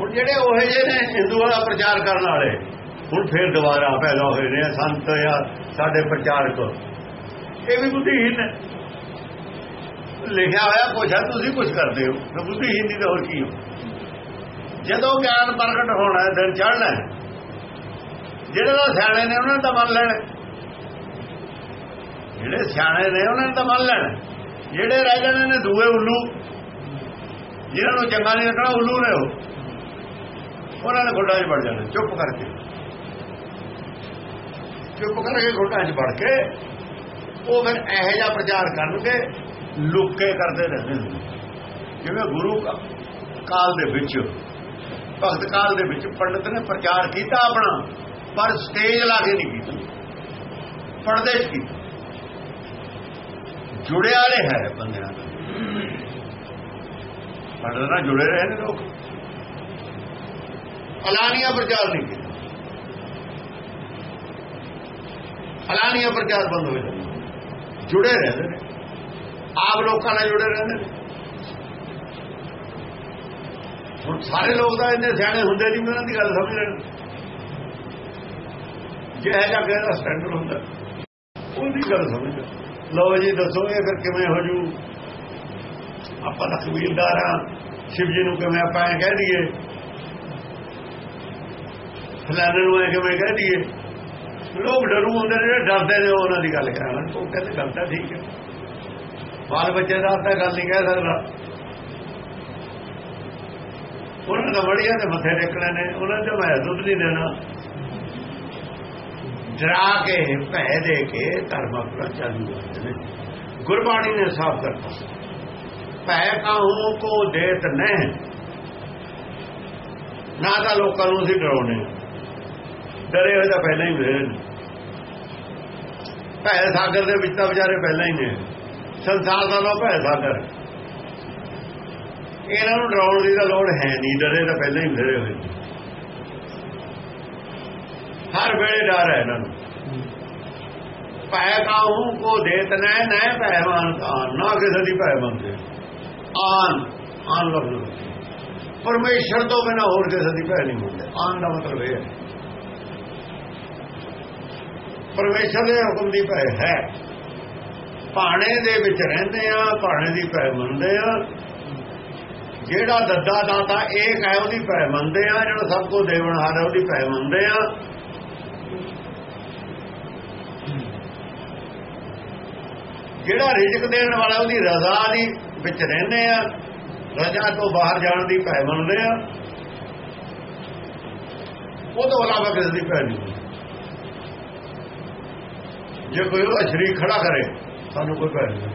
ਹੁਣ ਜਿਹੜੇ ਉਹ ਜਿਹੇ ਨੇ, ਹਿੰਦੂਆਂ ਦਾ ਪ੍ਰਚਾਰ ਕਰਨ ਵਾਲੇ ਹੁਣ ਫੇਰ ਦੁਬਾਰਾ ਪੈਦਾ ਹੋਏ ਨੇ ਸੰਤ ਜਾਂ ਸਾਡੇ ਪ੍ਰਚਾਰਕ। ਇਹ ਵੀ ਬੁੱਧੀਹੀਨ ਨੇ ਲਿਖਿਆ ਹੋਇਆ, ਕੁਛ ਹੈ, ਤੁਸੀਂ ਕੁਝ ਕਰਦੇ ਹੋ। ਤਾਂ ਬੁੱਧੀਹੀਨ ਦੀ ਤਾਂ ਹੋਰ ਕੀ ਹੋ? ਜਦੋਂ ਗਿਆਨ ਪ੍ਰਗਟ ਹੋਣਾ ਦਿਨ ਚੜ੍ਹਨਾ ਹੈ। ਜਿਹੜੇ ਤਾਂ ਸਿਆਣੇ ਨੇ, ਉਹਨਾਂ ਨੇ ਤਾਂ ਮੰਨ ਲੈਣਾ ਜਿਹੜੇ ਸਿਆਣੇ ਨੇ, ਉਹਨਾਂ ਨੇ ਤਾਂ ਮੰਨ ਲੈਣਾ ਜਿਹੜੇ ਰਹਿ ਜਾਣੇ ਨੇ, ਦੂਏ ਉੱਲੂ। ਜਿਹਨਾਂ ਨੂੰ ਚੰਗਾ ਨਹੀਂ ਲੱਗਣਾ, ਉੱਲੂ ਨੇ ਉਹ। ਉਹਨਾਂ ਨੇ ਖੁੱਡਾਂ 'ਚ ਵੜ ਜਾਣਾ, ਚੁੱਪ ਕਰਕੇ। ਚੁੱਪ ਕਰਕੇ ਖੁੱਡਾਂ 'ਚ ਵੜ ਕੇ ਉਹ ਫਿਰ ਇਹੋ ਜਿਹਾ ਪ੍ਰਚਾਰ ਕਰਨਗੇ, ਲੁੱਕੇ ਕਰਦੇ ਰਹਿੰਦੇ ਜਿਵੇਂ ਗੁਰੂ ਕਾਲ ਦੇ ਵਿੱਚ, ਭਗਤ ਕਾਲ ਦੇ ਵਿੱਚ ਪੰਡਤ ਨੇ ਪ੍ਰਚਾਰ ਕੀਤਾ ਆਪਣਾ, ਪਰ ਸਟੇਜ ਲਾ ਕੇ ਨਹੀਂ ਕੀਤਾ। ਪਰਦੇ 'ਚ ਕੀਤਾ। ਜੁੜੇ ਵਾਲੇ ਹੈ ਬੰਦਿਆਂ ਨਾਲ ਪੰਡਤ ਨਾਲ ਜੁੜੇ ਰਹੇ ਨੇ ਲੋਕ। ਅਲਾਨੀਆ ਪ੍ਰਚਾਰ ਨਹੀਂ ਕੀਤਾ। ਅਲਾਨੀਆ ਪ੍ਰਚਾਰ ਬੰਦ ਹੋ ਜਾਂਦੇ ਜੁੜੇ ਰਹਿੰਦੇ ਨੇ। ਆਪ ਲੋਕਾਂ ਨਾਲ ਜੁੜੇ ਰਹਿੰਦੇ ਨੇ। ਹੁਣ ਸਾਰੇ ਲੋਕ ਤਾਂ ਇੰਨੇ ਸਿਆਣੇ ਹੁੰਦੇ ਨਹੀਂ, ਉਹਨਾਂ ਦੀ ਗੱਲ ਸਮਝ ਲੈਣ। ਜੇ ਹੈ ਜਾਂ ਕਹਿੰਦਾ ਸਟੈਂਡਰ ਹੁੰਦਾ, ਉਹਦੀ ਗੱਲ ਸਮਝ ਲਓ ਜੀ ਦੱਸੋ ਇਹ ਫਿਰ ਕਿਵੇਂ ਹੋ ਜੂ? ਆਪਾਂ ਤਾਂ ਕਬੀਲਦਾਰ ਆ ਸ਼ਿਵ ਜੀ ਨੂੰ ਕਿਵੇਂ ਆਪਾਂ ਐਂ ਕਹਿ ਦਈਏ? ਫਲਾਣੇ ਨੂੰ ਐ ਕਿਵੇਂ ਕਹਿ ਦਈਏ? ਲੋਕ ਡਰੂ ਹੁੰਦੇ ਨੇ ਜਿਹੜੇ ਡਰਦੇ ਨੇ, ਉਹਨਾਂ ਦੀ ਗੱਲ ਕਰਾਂ ਉਹ ਕਹਿੰਦੇ, ਗੱਲ ਤਾਂ ਠੀਕ ਹੈ। ਬਾਲ ਬੱਚੇ ਦਾ ਤਾਂ ਗੱਲ ਨਹੀਂ ਕਹਿ ਸਕਦਾ। ਉਹਨਾਂ ਦਾ ਵੜੀਆਂ ਦੇ ਮੱਥੇ ਟੇਕਣੇ ਨੇ, ਉਹਨਾਂ ਦੇ ਮੈਂ ਦੁੱਧ ਨਹੀਂ ਦੇਣਾ। ਡਰਾ ਕੇ ਭੈ ਦੇ ਕੇ ਧਰਮ ਆਪਣਾ ਚਾਲੂ ਕਰਦੇ ਨੇ ਗੁਰਬਾਣੀ ਨੇ ਸਾਫ਼ ਕਰਤਾ। ਭੈ ਕਾਹੂ ਕੋ ਦੇਤ ਨਹੀਂ। ਨਾ ਤਾਂ ਲੋਕਾਂ ਨੂੰ ਅਸੀਂ ਡਰਾਉਣੇ। ਡਰੇ ਹੋਏ ਤਾਂ ਪਹਿਲਾਂ ਹੀ ਮਿਲੇ ਨੇ। ਭੈ ਸਾਗਰ ਦੇ ਵਿੱਚ ਤਾਂ ਵਿਚਾਰੇ ਪਹਿਲਾਂ ਹੀ ਨੇ। ਸੰਸਾਰ ਦਾ ਲੋ ਭੈ ਸਾਗਰ। ਇਹਨਾਂ ਨੂੰ ਡਰਾਉਣ ਦੀ ਤਾਂ ਲੋੜ ਹੈ ਨਹੀਂ, ਡਰੇ ਤਾਂ ਪਹਿਲਾਂ ਹੀ ਡਰੇ ਹੋਏ ਹਰ ਵੇਲੇ ਡਰ ਹੈ ਇਹਨਾਂ ਨੂੰ। ਭੈ ਕਾਹੂ ਕੋ ਦੇਤ ਨੈ ਨੈ ਭੈ ਮਾਨਤਾ ਨਾ ਕਿਸੇ ਦੀ ਭੈ ਮੰਨਦੇ ਆਨ ਆਨ ਲਫ਼ਜ਼। ਪਰਮੇਸ਼ਰ ਤੋਂ ਬਿਨਾ ਹੋਰ ਕਿਸੇ ਦੀ ਭੈ ਨਹੀਂ ਮੰਨਦੇ ਆਨ ਦਾ ਮਤਲਬ ਇਹ ਹੈ। ਪਰਮੇਸ਼ਰ ਦੇ ਹੁਕਮ ਦੀ ਭੈ ਹੈ। ਭਾਣੇ ਦੇ ਵਿੱਚ ਰਹਿੰਦੇ ਆ, ਭਾਣੇ ਦੀ ਭੈ ਮੰਨਦੇ ਆ। ਜਿਹੜਾ ਦੱਦਾ ਦਾਤਾ ਇੱਕ ਹੈ ਉਹਦੀ ਭੈ ਮੰਨਦੇ ਆ, ਜਿਹੜਾ ਸਭ ਕੋ ਦੇਵਨ ਹਾਰ ਹੈ ਉਹਦੀ ਭੈ ਮੰਨਦੇ ਆ। ਜਿਹੜਾ ਰਿਜ਼ਕ ਦੇਣ ਵਾਲਾ ਉਹਦੀ ਰਜ਼ਾ ਦੀ ਵਿੱਚ ਰਹਿੰਦੇ ਆ, ਰਜ਼ਾ ਤੋਂ ਬਾਹਰ ਜਾਣ ਦੀ ਭੈ ਮੰਨਦੇ ਆ। ਉਹ ਤੋਂ ਇਲਾਵਾ ਕਿਸੇ ਦੀ ਭੈ ਨਹੀਂ ਜੇ ਕੋਈ ਉਹਦਾ ਸ਼ਰੀਕ ਖੜਾ ਕਰੇ, ਸਾਨੂੰ ਕੋਈ ਭੈ ਨਹੀਂ।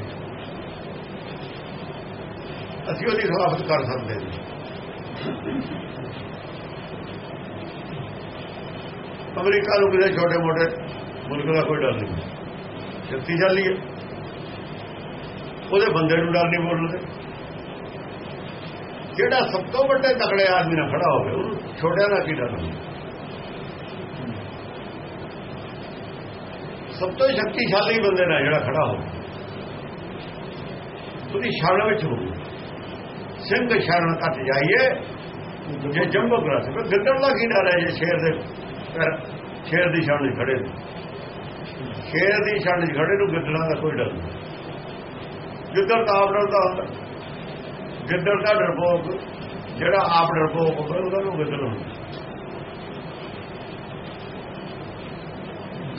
ਅਸੀਂ ਉਹਦੀ ਖਿਲਾਫਤ ਕਰ ਸਕਦੇ ਹਾਂ। ਅਮਰੀਕਾ ਨੂੰ ਕਿਸੇ ਛੋਟੇ ਮੋਟੇ ਮੁਲਕ ਦਾ ਕੋਈ ਡਰ ਨਹੀਂ। ਸ਼ਕਤੀਸ਼ਾਲੀ ਹੈ। ਉਹਦੇ ਬੰਦੇ ਨੂੰ ਡਰ ਨਹੀਂ ਬੋਲਦੇ। ਜਿਹੜਾ ਸਭ ਤੋਂ ਵੱਡੇ ਤਕੜੇ ਆਦਮੀ ਨਾਲ ਖੜਾ ਹੋਵੇ, ਉਹਨੂੰ ਛੋਟਿਆਂ ਦਾ ਕੀ ਡਰ ਸਭ ਤੋਂ ਸ਼ਕਤੀਸ਼ਾਲੀ ਬੰਦੇ ਨਾਲ ਜਿਹੜਾ ਖੜਾ ਹੋਵੇ। ਉਹਦੀ ਸ਼ਰਨ ਵਿੱਚ ਹੋਵੇ। ਸਿੰਘ ਸ਼ਰਨ ਕੱਟ ਜਾਈਏ, ਜੇ ਜੰਬੋ ਗ੍ਰਸ ਗਿੱਦੜ ਦਾ ਕੀ ਡਰ ਹੈ ਜੇ ਸ਼ੇਰ ਦੇ ਸ਼ੇਰ ਦੀ ਸ਼ਰਨ ਖੜੇ ਸ਼ੇਰ ਦੀ ਸ਼ਰਨ ਖੜੇ ਨੂੰ ਗਿੱਦੜਾਂ ਦਾ ਕੋਈ ਡਰ ਨਹੀਂ। ਗਿੱਦੜ ਤਾਂ ਆਪ ਡਰਦਾ ਹੁੰਦਾ। ਗਿੱਦੜ ਦਾ ਡਰਪੋਕ ਜਿਹੜਾ ਆਪ ਡਰਪੋਕ ਹੋਵੇ ਉਹਦਾ ਨੂੰ ਗਿੱਦੜ ਹੁੰਦਾ।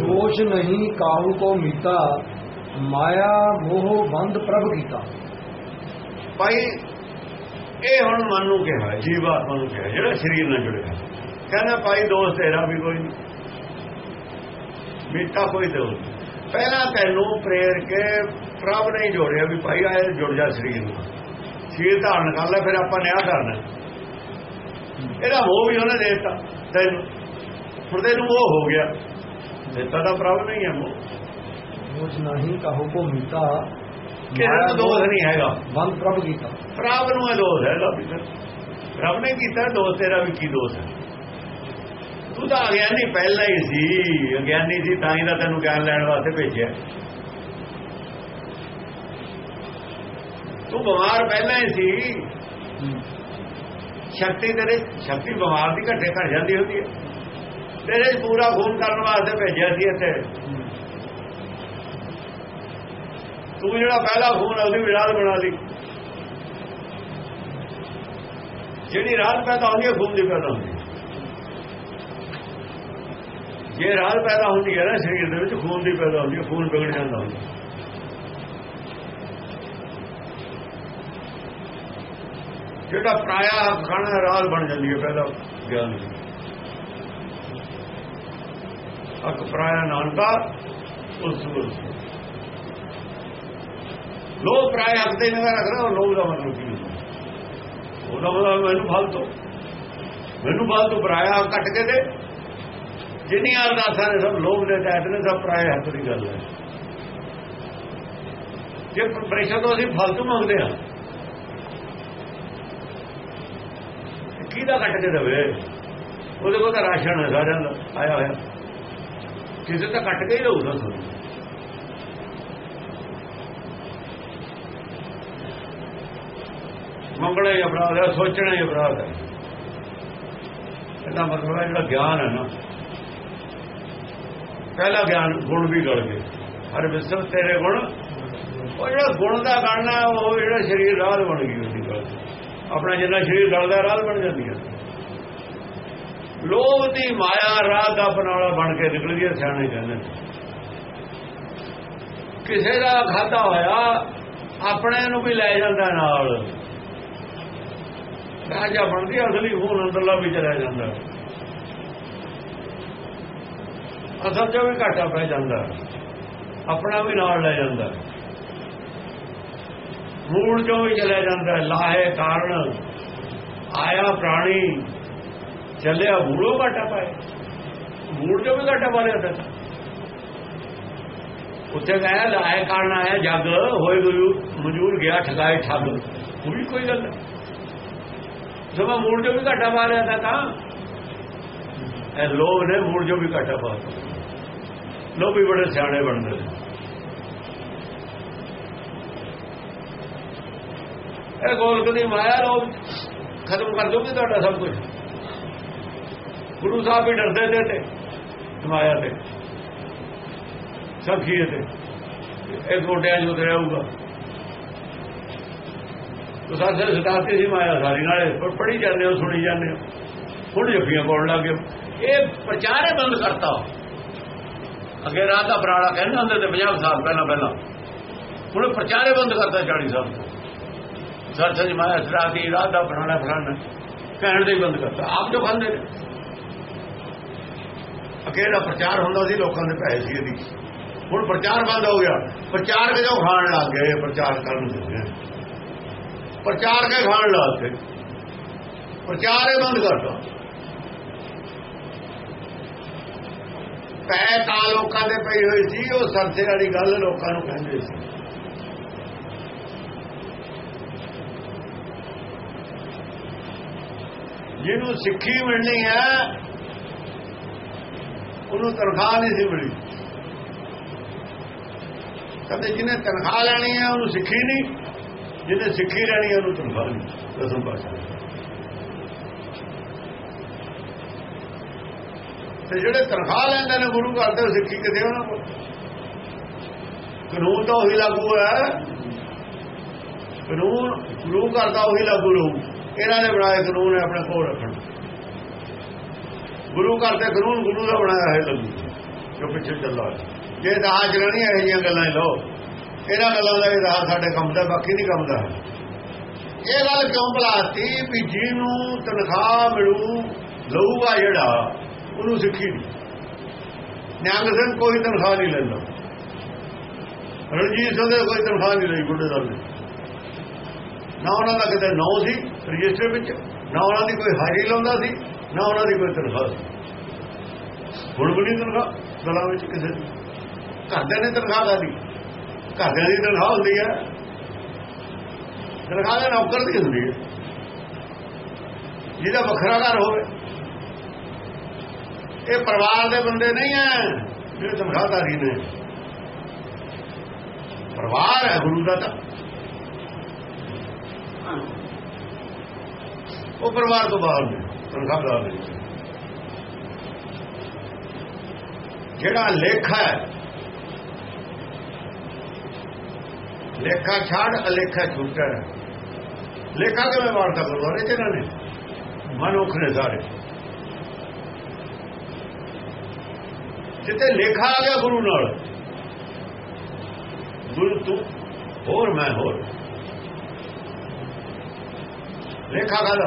ਦੋਸ਼ ਨਹੀਂ ਕਾਹੂ ਕੋ ਮੀਤਾ, ਮਾਇਆ ਮੋਹ ਬੰਦ ਪ੍ਰਭ ਕੀਤਾ। ਭਾਈ, ਇਹ ਹੁਣ ਮਨ ਨੂੰ ਕਿਹਾ, ਜੀਵਾਤਮਾ ਨੂੰ ਕਿਹਾ, ਜਿਹੜਾ ਸਰੀਰ ਨਾਲ ਜੁੜਿਆ। ਕਹਿੰਦਾ, ਭਾਈ, ਦੋਸਤ ਤੇਰਾ ਵੀ ਕੋਈ ਨਹੀਂ। ਮੀਤਾ ਕੋਈ ਦੋਸਤ ਪਹਿਲਾਂ ਤੈਨੂੰ ਪ੍ਰੇਰ ਕੇ ਪ੍ਰਭ ਨਹੀਂ ਜੋੜਿਆ ਵੀ ਭਾਈ, ਆਏ ਜੁੜ ਜਾ ਸਰੀਰ ਨਾਲ। ਸਰੀਰ ਧਾਰਨ ਕਰ ਲੈ, ਫਿਰ ਆਪਾਂ ਨਿਆਂ ਕਰਨਾ ਇਹਦਾ ਮੋਹ ਵੀ ਉਹਨੇ ਦੇ ਦਿੱਤਾ ਤੈਨੂੰ। ਹੁਣ ਤੈਨੂੰ ਉਹ ਹੋ ਗਿਆ। ਦਿੱਤਾ ਤਾਂ ਪ੍ਰਭ ਨਹੀਂ ਹੈ ਮੋਹ। ਦੋਸ਼ ਨਹੀਂ ਕਾਹੂ ਕੋ ਮੀਤਾ ਨੂੰ ਦੋਸ਼ ਨਹੀਂ ਹੈਗਾ। ਬੰਦ ਪ੍ਰਭ ਕੀਤਾ। ਪ੍ਰਭ ਨੂੰ ਇਹ ਦੋਸ਼ ਹੈ ਰੱਬ ਦਾ ਰੱਬ ਨੇ ਕੀਤਾ ਦੋਸ਼ ਤੇਰਾ ਵੀ ਕੀ ਦੋਸ਼ ਹੈ? ਤੂੰ ਤਾਂ ਅਗਿਆਨੀ ਪਹਿਲਾਂ ਹੀ ਸੀ। ਅਗਿਆਨੀ ਸੀ ਤਾਂ ਹੀ ਤਾਂ ਤੈਨੂੰ ਗਿਆਨ ਲੈਣ ਵਾਸਤੇ ਭੇਜਿਆ। ਤੂੰ ਬਿਮਾਰ ਪਹਿਲਾਂ ਹੀ ਸੀ। ਸ਼ਕਤੀ ਤੇਰੇ ਸ਼ਕਤੀ ਬਿਮਾਰ ਦੀ ਘੱਟੇ ਘਟ ਜਾਂਦੀ ਹੁੰਦੀ ਹੈ। ਤੇਰੇ ਪੂਰਾ ਖੂਨ ਕਰਨ ਵਾਸਤੇ ਭੇਜਿਆ ਸੀ ਇੱਥੇ। ਤੂੰ ਜਿਹੜਾ ਪਹਿਲਾ ਖੂਨ ਹੈ ਉਹਦੀ ਵਿਰਾਦ ਬਣਾ ਲਈ। ਜਿਹੜੀ ਰਾਤ ਪੈਦਾ ਹੁੰਦੀ ਹੈ ਖੂਨ ਦੀ ਪੈਦਾ ਹੁੰਦੀ ਜੇ ਰਾਤ ਪੈਦਾ ਹੁੰਦੀ ਹੈ ਨਾ, ਸਰੀਰ ਦੇ ਵਿੱਚ ਖੂਨ ਦੀ ਪੈਦਾ ਹੁੰਦੀ ਹੈ ਖੂਨ ਵਿਗੜ ਜਾਂਦਾ ਹੁੰਦਾ। ਜਿਹੜਾ ਪ੍ਰਾਇਆ ਖਾਣਾ ਰਾਤ ਬਣ ਜਾਂਦੀ ਹੈ ਪਹਿਲਾਂ ਗਿਆਨ ਅਕ ਪ੍ਰਾਇਆ ਨਾਨਕਾ ਉਸ ਉਸ ਲੋਕ ਪ੍ਰਾਇਆ ਹੱਕ ਦੇ ਨਗਾ ਰੱਖਣਾ ਉਹ ਲੋਕ ਦਾ ਮਤਲਬ ਕੀ ਹੁੰਦਾ? ਉਹਦਾ ਮਤਲਬ ਮੈਨੂੰ ਫਾਲਤੂ। ਮੈਨੂੰ ਫਾਲਤੂ ਪ੍ਰਾਇਆ ਕੱਟ ਕੇ ਦੇ। ਜਿੰਨੀਆਂ ਅਰਦਾਸਾਂ ਨੇ ਸਭ ਲੋਭ ਦੇ ਤਹਿਤ ਨੇ, ਸਭ ਪ੍ਰਾਇਆ ਹੱਕ ਦੀ ਗੱਲ ਹੈ। ਜੇ ਪ੍ਰੈਸ਼ਰ ਤੋਂ ਅਸੀਂ ਫਾਲਤੂ ਮੰਗਦੇ ਹਾਂ ਕਿਹਦਾ ਕੱਟ ਕੇ ਦੇਵੇ? ਉਹਦੇ ਕੋਲ ਤਾਂ ਰਾਸ਼ਨ ਹੈ, ਸਾਰਿਆਂ ਦਾ, ਆਇਆ ਹੋਇਆ। ਕਿਸੇ ਤਾਂ ਕੱਟ ਕੇ ਹੀ ਰਹੂਗਾ ਤੁਹਾਨੂੰ ਮੰਗਣਾ ਹੀ ਅਪਰਾਧ ਹੈ ਸੋਚਣਾ ਹੀ ਅਪਰਾਧ ਹੈ ਇਹਦਾ ਮਤਲਬ ਹੈ ਜਿਹੜਾ ਗਿਆਨ ਹੈ ਨਾ। ਪਹਿਲਾ ਗਿਆਨ ਗੁਣ ਵੀ ਗਲ ਗਏ। ਹਰ ਵਿਸਰ ਤੇਰੇ ਗੁਣ। ਉਹ ਜਿਹੜਾ ਗੁਣ ਦਾ ਗਣਨਾ ਉਹ ਜਿਹੜਾ ਸਰੀਰ ਰਾਹ ਬਣ ਗਈ ਉਹਦੀ ਗੱਲ। ਆਪਣਾ ਜਿੰਨਾ ਸਰੀਰ ਗਲਦਾ, ਰਾਹ ਬਣ ਜਾਂਦੀ ਹੈ ਲੋਭ ਦੀ ਮਾਇਆ ਰਾਹ ਦਾ ਬਨਾਲਾ ਬਣ ਕੇ ਨਿਕਲ ਹੈ ਸਿਆਣੇ ਕਹਿੰਦੇ ਕਿਸੇ ਦਾ ਖਾਦਾ ਹੋਇਆ, ਆਪਣੇ ਨੂੰ ਵੀ ਲੈ ਜਾਂਦਾ ਨਾਲ। ਰਾਜਾ ਬਣਦੀ, ਅਸਲੀ ਹੁਣ ਅੰਦਰਲਾ ਵੀ ਚਲਾ ਜਾਂਦਾ। ਅਸਲ ਜੋ ਵੀ ਘਾਟਾ ਪੈ ਜਾਂਦਾ। ਆਪਣਾ ਵੀ ਨਾਲ ਲੈ ਜਾਂਦਾ। ਮੂਲ ਜੋ ਵੀ ਚਲਾ ਜਾਂਦਾ, ਲਾਹੇ ਕਾਰਨ। ਆਇਆ ਪ੍ਰਾਣੀ। ਚੱਲਿਆ ਮੂਲੋਂ ਘਾਟਾ ਪਾਏ ਮੂਲ ਜੋ ਵੀ ਘਾਟਾ ਪਾ ਲਿਆ ਉੱਥੇ ਗਿਆ ਲਾਹੇ ਕਾਰਨ ਆਇਆ ਜੱਗ ਹੋਏ ਗੁਰੂ ਮਜੂਰ ਗਿਆ ਠਗਾਏ ਠੱਗ ਉਹ ਵੀ ਕੋਈ ਗੱਲ ਜਮਾ ਮੂਲ ਜੋ ਵੀ ਘਾਟਾ ਪਾ ਲਿਆ ਤਾਂ ਇਹ ਲੋਭ ਨੇ ਮੂਲ ਜੋ ਵੀ ਘਾਟਾ ਪਾ ਲੋਭ ਵੀ ਬੜੇ ਸਿਆਣੇ ਬਣਦੇ ਨੇ ਇਹ ਗੋਲਕ ਦੀ ਮਾਇਆ ਲੋਭ ਖਤਮ ਕਰ ਦੋਗੇ ਤੁਹਾਡਾ ਸਭ ਕੁਝ ਗੁਰੂ ਸਾਹਿਬ ਵੀ ਡਰਦੇ ਤੇ ਤੇ ਮਾਇਆ ਤੇ, ਸਭ ਖੀਏ ਤੇ। ਇਹ ਗੋਟਿਆਂ ਜੋ ਉਤਰਿਆ ਹੋਊਗਾ। ਉਹ ਸਾਡੇ ਸਤਾਤੇ ਸੀ ਮਾਇਆ ਸਾਰੀ ਨਾਲੇ ਪੜੀ ਜਾਂਦੇ ਹੋ, ਸੁਣੀ ਜਾਂਦੇ ਹੋ। ਹੁਣ ਜੱਫੀਆਂ ਪਾਉਣ ਲੱਗੇ ਇਹ ਪ੍ਰਚਾਰੇ ਬੰਦ ਕਰਤਾ ਅੱਗੇ ਰਾਤ ਦਾ ਬਰਾੜਾ ਕਹਿੰਦਾ ਹੁੰਦੇ ਤੇ 50 ਸਾਲ ਪਹਿਲਾਂ ਪਹਿਲਾਂ। ਹੁਣ ਪ੍ਰਚਾਰੇ ਬੰਦ ਕਰਤਾ 40 ਸਾਲ। ਸਰ ਸਜ ਮਾਇਆ ਸਰਾਤੀ ਰਾਤ ਦਾ ਬਰਾੜਾ ਫਲਾਣਾ ਕਹਿਣ ਦੇ ਬੰਦ ਕਰਤਾ। ਆਪ ਜੋ ਖਾਂਦੇ ਨੇ। ਅਕੇਲਾ ਪ੍ਰਚਾਰ ਹੁੰਦਾ ਸੀ, ਲੋਕਾਂ ਦੇ ਪੈਸੇ ਸੀ ਇਹਦੀ। ਹੁਣ ਪ੍ਰਚਾਰ ਬੰਦ ਹੋ ਗਿਆ। ਪ੍ਰਚਾਰ ਕੇ ਖਾਣ ਲੱਗ ਗਏ, ਪ੍ਰਚਾਰ ਕਰਨ ਲੱਗੇ ਪ੍ਰਚਾਰ ਕੇ ਖਾਣ ਲੱਗ ਗਏ? ਪ੍ਰਚਾਰ ਇਹ ਬੰਦ ਕਰਤਾ ਪੈ ਤਾਂ ਲੋਕਾਂ ਦੇ ਪਈ ਹੋਈ ਸੀ, ਉਹ ਸਰਸੇ ਵਾਲੀ ਗੱਲ ਲੋਕਾਂ ਨੂੰ ਕਹਿੰਦੇ ਸੀ। ਜਿਹਨੂੰ ਸਿੱਖੀ ਮਿਲਣੀ ਹੈ ਉਹਨੂੰ ਤਨਖਾਹ ਨਹੀਂ ਸੀ ਮਿਲੀ। ਕਹਿੰਦੇ ਜਿਹਨੇ ਤਨਖਾਹ ਲੈਣੀ ਹੈ ਉਹਨੂੰ ਸਿੱਖੀ ਨਹੀਂ। ਜਿਹਨੇ ਸਿੱਖੀ ਲੈਣੀ ਹੈ ਉਹਨੂੰ ਤਨਖਾਹ ਨਹੀਂ। ਦਸਮ ਪਾਸ਼ਾ ਤੇ ਜਿਹੜੇ ਤਨਖਾਹ ਲੈਂਦੇ ਨੇ ਗੁਰੂ ਘਰ ਦੇ ਸਿੱਖੀ ਕਿਤੇ ਉਹਨਾਂ ਕੋਲ? ਕਾਨੂੰਨ ਤਾਂ ਉਹੀ ਲਾਗੂ ਹੈ। ਕਾਨੂੰਨ ਗੁਰੂ ਘਰ ਦਾ ਉਹੀ ਲਾਗੂ ਰਹੂ। ਇਹਨਾਂ ਨੇ ਬਣਾਏ ਕਾਨੂੰਨ ਹੈ ਆਪਣੇ ਕੋਲ ਰੱਖਣ। ਗੁਰੂ ਘਰ ਦੇ ਕਾਨੂੰਨ ਗੁਰੂ ਦਾ ਬਣਾਇਆ ਹੈ ਲੱਗੂ ਜੋ ਪਿੱਛੇ ਚੱਲਦਾ ਜੇ ਰਾਹ ਚਲਣੀ ਇਹ ਜੀਆਂ ਗੱਲਾਂ ਹੀ ਲੋ ਇਹਨਾਂ ਗੱਲਾਂ ਦਾ ਇਹ ਰਾਹ ਸਾਡੇ ਕੰਮ ਦਾ, ਬਾਕੀ ਨਹੀਂ ਕੰਮ ਦਾ। ਇਹ ਗੱਲ ਕਿਉਂ ਬੁਲਾਤੀ ਵੀ ਜਿਹਨੂੰ ਤਨਖਾਹ ਮਿਲੂ, ਲਊਗਾ ਜਿਹੜਾ, ਉਹਨੂੰ ਸਿੱਖੀ ਨਹੀਂ। ਨਿਹੰਗ ਸਿੰਘ ਕੋਈ ਤਨਖਾਹ ਨਹੀਂ ਲੈਂਦਾ। ਰਣਜੀਤ ਸਿੰਘ ਦੇ ਕੋਈ ਤਨਖਾਹ ਨਹੀਂ ਲਈ ਬੁੱਢੇ ਦਾ ਨਾ ਉਹਨਾਂ ਦਾ ਕਿਤੇ ਨੌ ਸੀ, ਰਜਿਸਟਰ ਵਿੱਚ। ਨਾ ਉਹਨਾਂ ਦੀ ਕੋਈ ਹਾਜ਼ਰੀ ਲਾਉਂਦਾ ਸੀ। ਨਾ ਉਹਨਾਂ ਦੀ ਕੋਈ ਤਨਖਾਹ ਸੀ। ਹੁਣ ਬਣੀ ਤਨਖਾਹ ਦਲਾਂ ਵਿੱਚ ਕਿਸੇ ਦੀ। ਘਰਦਿਆਂ ਨੇ ਤਨਖਾਹ ਲਾਦੀ ਘਰਦਿਆਂ ਦੀ ਤਨਖਾਹ ਹੁੰਦੀ ਹੈ। ਤਨਖਾਹ ਦਾ ਨੌਕਰ ਦੀ ਹੁੰਦੀ ਹੈ। ਜਿਹਦਾ ਵੱਖਰਾ ਘਰ ਹੋਵੇ। ਇਹ ਪਰਿਵਾਰ ਦੇ ਬੰਦੇ ਨਹੀਂ ਹੈ ਜਿਹੜੇ ਤਨਖਾਹਦਾਰੀ ਨੇ। ਪਰਿਵਾਰ ਹੈ ਗੁਰੂ ਦਾ ਤਾਂ। ਉਹ ਪਰਿਵਾਰ ਤੋਂ ਬਾਹਰ ਨੇ। ਤਨਖਾਹਦਾਰ ਨੇ ਜਿਹੜਾ ਲੇਖਾ ਹੈ ਲੇਖਾ ਛਾੜ ਅਲੇਖਾ ਛੁੱਟਾ ਹੈ ਲੇਖਾ ਕਿਵੇਂ ਵਾਰਤਾ ਗੁਰਦੁਆਰੇ ਚ ਇਹਨਾਂ ਨੇ ਮਨੁੱਖ ਨੇ ਸਾਰੇ ਜਿੱਤੇ ਲੇਖਾ ਆ ਗਿਆ ਗੁਰੂ ਨਾਲ ਗੁਰੂ ਤੂੰ ਹੋਰ ਮੈਂ ਹੋਰ ਲੇਖਾ ਗੱਲ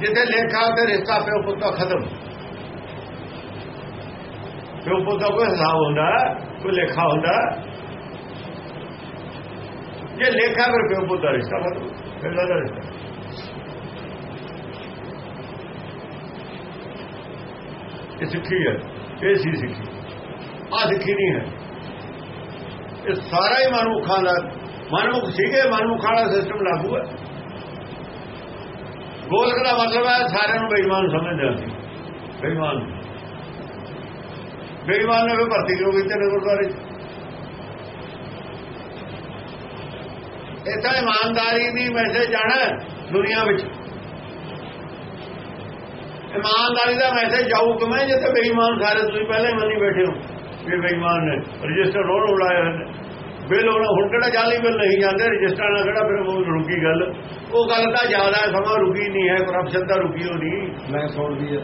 ਜਿੱਥੇ ਲੇਖਾ ਤੇ ਰਿਸ਼ਤਾ, ਪਿਓ ਪੁੱਤਾ ਖਤਮ। ਪਿਓ ਪੁੱਤਾ ਕੋਈ ਹਿਸਾਬ ਹੁੰਦਾ, ਕੋਈ ਲੇਖਾ ਹੁੰਦਾ। ਜੇ ਲੇਖਾ, ਫਿਰ ਪਿਓ ਪੁੱਤ ਦਾ ਰਿਸ਼ਤਾ ਖਤਮ। ਫਿਰ ਦਾ ਰਿਸ਼ਤਾ। ਇਹ ਸਿੱਖੀ ਹੈ, ਇਹ ਸੀ ਸਿੱਖੀ। ਆ ਸਿੱਖੀ ਨਹੀਂ ਹੈ। ਇਹ ਸਾਰਾ ਹੀ ਮਨੁੱਖਾਂ ਦਾ ਮਨੁੱਖ ਸੀਗੇ ਮਨੁੱਖਾਂ ਦਾ ਸਿਸਟਮ ਲਾਗੂ ਹੈ। ਗੋਲਕ ਦਾ ਮਤਲਬ ਹੈ ਸਾਰਿਆਂ ਨੂੰ ਬੇਈਮਾਨ ਸਮਝਦੇ ਸੀ ਬੇਈਮਾਨ। ਬੇਈਮਾਨ ਨੇ ਵੀ ਭਰਤੀ ਕਿਉਂ ਕੀਤੀ ਨੇ ਗੁਰਦੁਆਰੇ ਇਹ ਤਾਂ ਇਮਾਨਦਾਰੀ ਦੀ ਮੈਸੇਜ ਜਾਣਾ ਦੁਨੀਆ ਵਿੱਚ। ਇਮਾਨਦਾਰੀ ਦਾ ਮੈਸੇਜ ਜਾਊ ਕਿਵੇਂ? ਜਿੱਥੇ ਬੇਈਮਾਨ ਸਾਰੇ ਤੁਸੀਂ ਪਹਿਲਾਂ ਹੀ ਮੰਨੀ ਬੈਠੇ ਹੋ। ਵੀ ਬੇਈਮਾਨ ਨੇ। ਰਜਿਸਟਰ ਰੋਲ ਉਡਾਏ ਹੋਏ ਨੇ। ਬਿੱਲ ਹੁਣ ਹੁਣ ਕਿਹੜਾ ਜਾਲੀ ਬਿੱਲ ਨਹੀਂ ਜਾਂਦੇ ਰਜਿਸਟਰ ਨਾਲ ਕਿਹੜਾ ਫਿਰ ਉਹ ਰੁਕੀ ਗੱਲ? ਉਹ ਗੱਲ ਤਾਂ ਜ਼ਿਆਦਾ ਹੈ ਸਮਾਂ ਰੁਕੀ ਨਹੀਂ ਹੈ ਕਰਪਸ਼ਨ ਤਾਂ ਰੁਕੀ ਹੋਣੀ ਮੈਂ ਸੁਣਦੀ ਹੈ।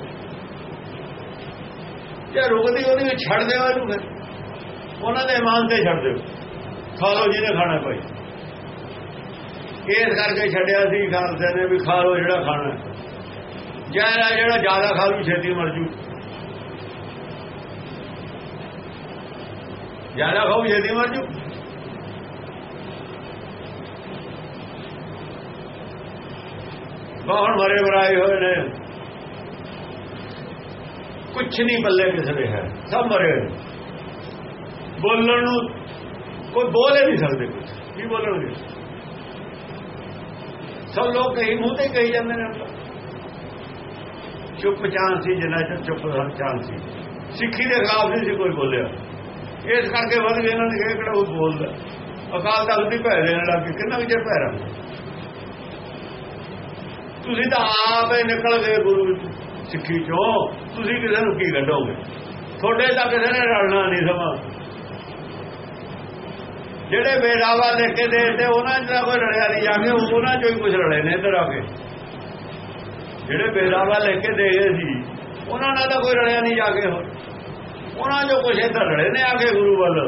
ਜੇ ਰੁਕਦੀ ਉਹਦੀ ਵਿੱਚ ਛੱਡ ਦਿਓ ਇਹਨੂੰ ਫਿਰ। ਉਹਨਾਂ ਦੇ ਇਮਾਨ ਤੇ ਛੱਡ ਦਿਓ। ਖਾ ਲਓ ਜਿਹਨੇ ਖਾਣਾ ਭਾਈ। ਇਸ ਕਰਕੇ ਛੱਡਿਆ ਸੀ ਖਾਲਸੇ ਨੇ ਵੀ ਖਾ ਲਓ ਜਿਹੜਾ ਖਾਣਾ ਜਿਹੜਾ ਜਿਹੜਾ ਜ਼ਿਆਦਾ ਖਾ ਲੂ ਛੇਤੀ ਮਰ ਜੂ। ਜ਼ਿਆਦਾ ਖਾਓ ਛੇਤੀ ਮਰ ਜੂ। ਬਾਹਰ ਮਰੇ ਬਰਾਏ ਹੋਏ ਨੇ? ਕੁਛ ਨਹੀਂ ਬੱਲੇ ਕਿਸੇ ਦੇ ਹੈ, ਸਭ ਮਰੇ ਬੋਲਣ ਨੂੰ ਕੋਈ ਬੋਲ ਹੀ ਨਹੀਂ ਸਕਦੇ ਕੁਝ ਕੀ ਬੋਲਣਗੇ ਸਭ ਲੋਕ ਕਹੀ ਮੂੰਹ ਤੇ ਕਹੀ ਜਾਂਦੇ ਨੇ ਚੁੱਪ ਚਾਂ ਸੀ, ਜਿੰਨਾ ਚਿਰ ਚੁੱਪ ਚਾਂ ਸੀ। ਸਿੱਖੀ ਦੇ ਖਿਲਾਫ ਨਹੀਂ ਸੀ ਕੋਈ ਬੋਲਿਆ। ਇਸ ਕਰਕੇ ਵੱਧ ਗਏ ਇਹਨਾਂ ਨੇ ਕਿਹਾ ਕਿਹੜਾ ਉਹ ਬੋਲਦਾ? ਅਕਾਲ ਤਖਤ ਦੀ ਭੈ ਨਾਲ ਲੱਗ ਕੇ ਕਿੰਨਾ ਕੁ ਚਿਰ ਭੈ ਰਹਾ ਤੁਸੀਂ ਤਾਂ ਆਪੇ ਨਿਕਲ ਗਏ ਗੁਰੂ ਸਿੱਖੀ ਚੋਂ। ਤੁਸੀਂ ਕਿਸੇ ਨੂੰ ਕੀ ਕੱਢੋਗੇ? ਤੁਹਾਡੇ ਤਾਂ ਕਿਸੇ ਨੇ ਰਲਣਾ ਨਹੀਂ ਸਮਾਂ। ਜਿਹੜੇ ਬੇਰਾਵਾ ਲੈ ਕੇ ਦੇ ਤੇ ਉਹਨਾਂ ਦਾ ਕੋਈ ਰਲਿਆ ਨਹੀਂ ਜਾ ਕੇ, ਉਹਨਾਂ ਚੋਂ ਹੀ ਕੁਝ ਰਲੇ ਨੇ ਇੱਧਰ ਆ ਕੇ। ਜਿਹੜੇ ਬੇਰਾਵਾ ਲੈ ਕੇ ਦੇ ਗਏ ਸੀ, ਉਹਨਾਂ ਨਾਲ ਤਾਂ ਕੋਈ ਰਲਿਆ ਨਹੀਂ ਜਾ ਕੇ ਉਹਨਾਂ ਚੋਂ ਕੁਝ ਇੱਧਰ ਰਲੇ ਨੇ ਆ ਕੇ ਗੁਰੂ ਵੱਲ।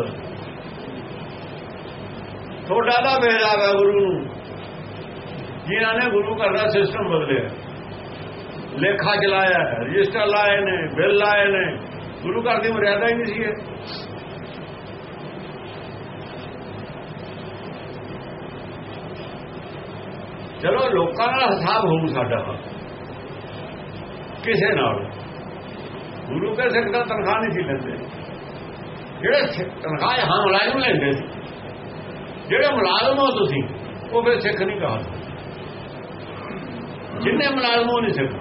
ਤੁਹਾਡਾ ਦਾ ਬੇਰਾਵਾ ਗੁਰੂ ਨੂੰ ਜਿਨ੍ਹਾਂ ਨੇ ਗੁਰੂ ਘਰ ਦਾ ਸਿਸਟਮ ਬਦਲਿਆ ਲੇਖਾ ਚਲਾਇਆ ਰਜਿਸਟਰ ਲਾਏ ਨੇ ਬਿੱਲ ਲਾਏ ਨੇ ਗੁਰੂ ਘਰ ਦੀ ਮਰਿਆਦਾ ਹੀ ਨਹੀਂ ਸੀ ਇਹ ਚਲੋ ਲੋਕਾਂ ਨਾਲ ਹਿਸਾਬ ਹੋਊ ਸਾਡਾ ਕਿਸੇ ਨਾਲ ਗੁਰੂ ਕੇ ਸਿੱਖ ਦਾ ਤਨਖਾਹ ਨਹੀਂ ਸੀ ਲੈਂਦੇ ਜਿਹੜੇ ਸਿੱਖ ਤਨਖਾਹ ਹਾਂ ਮੁਲਾਜ਼ਮ ਲੈਂਦੇ ਸੀ ਜਿਹੜੇ ਮੁਲਾਜ਼ਮ ਹੋ ਤੁਸੀਂ ਉਹ ਫਿਰ ਸਿੱਖ ਨਹੀਂ ਕਹਾ ਜਿੰਨੇ ਮੁਲਾਜ਼ਮ ਉਹ ਨਹੀਂ ਸਿੱਖ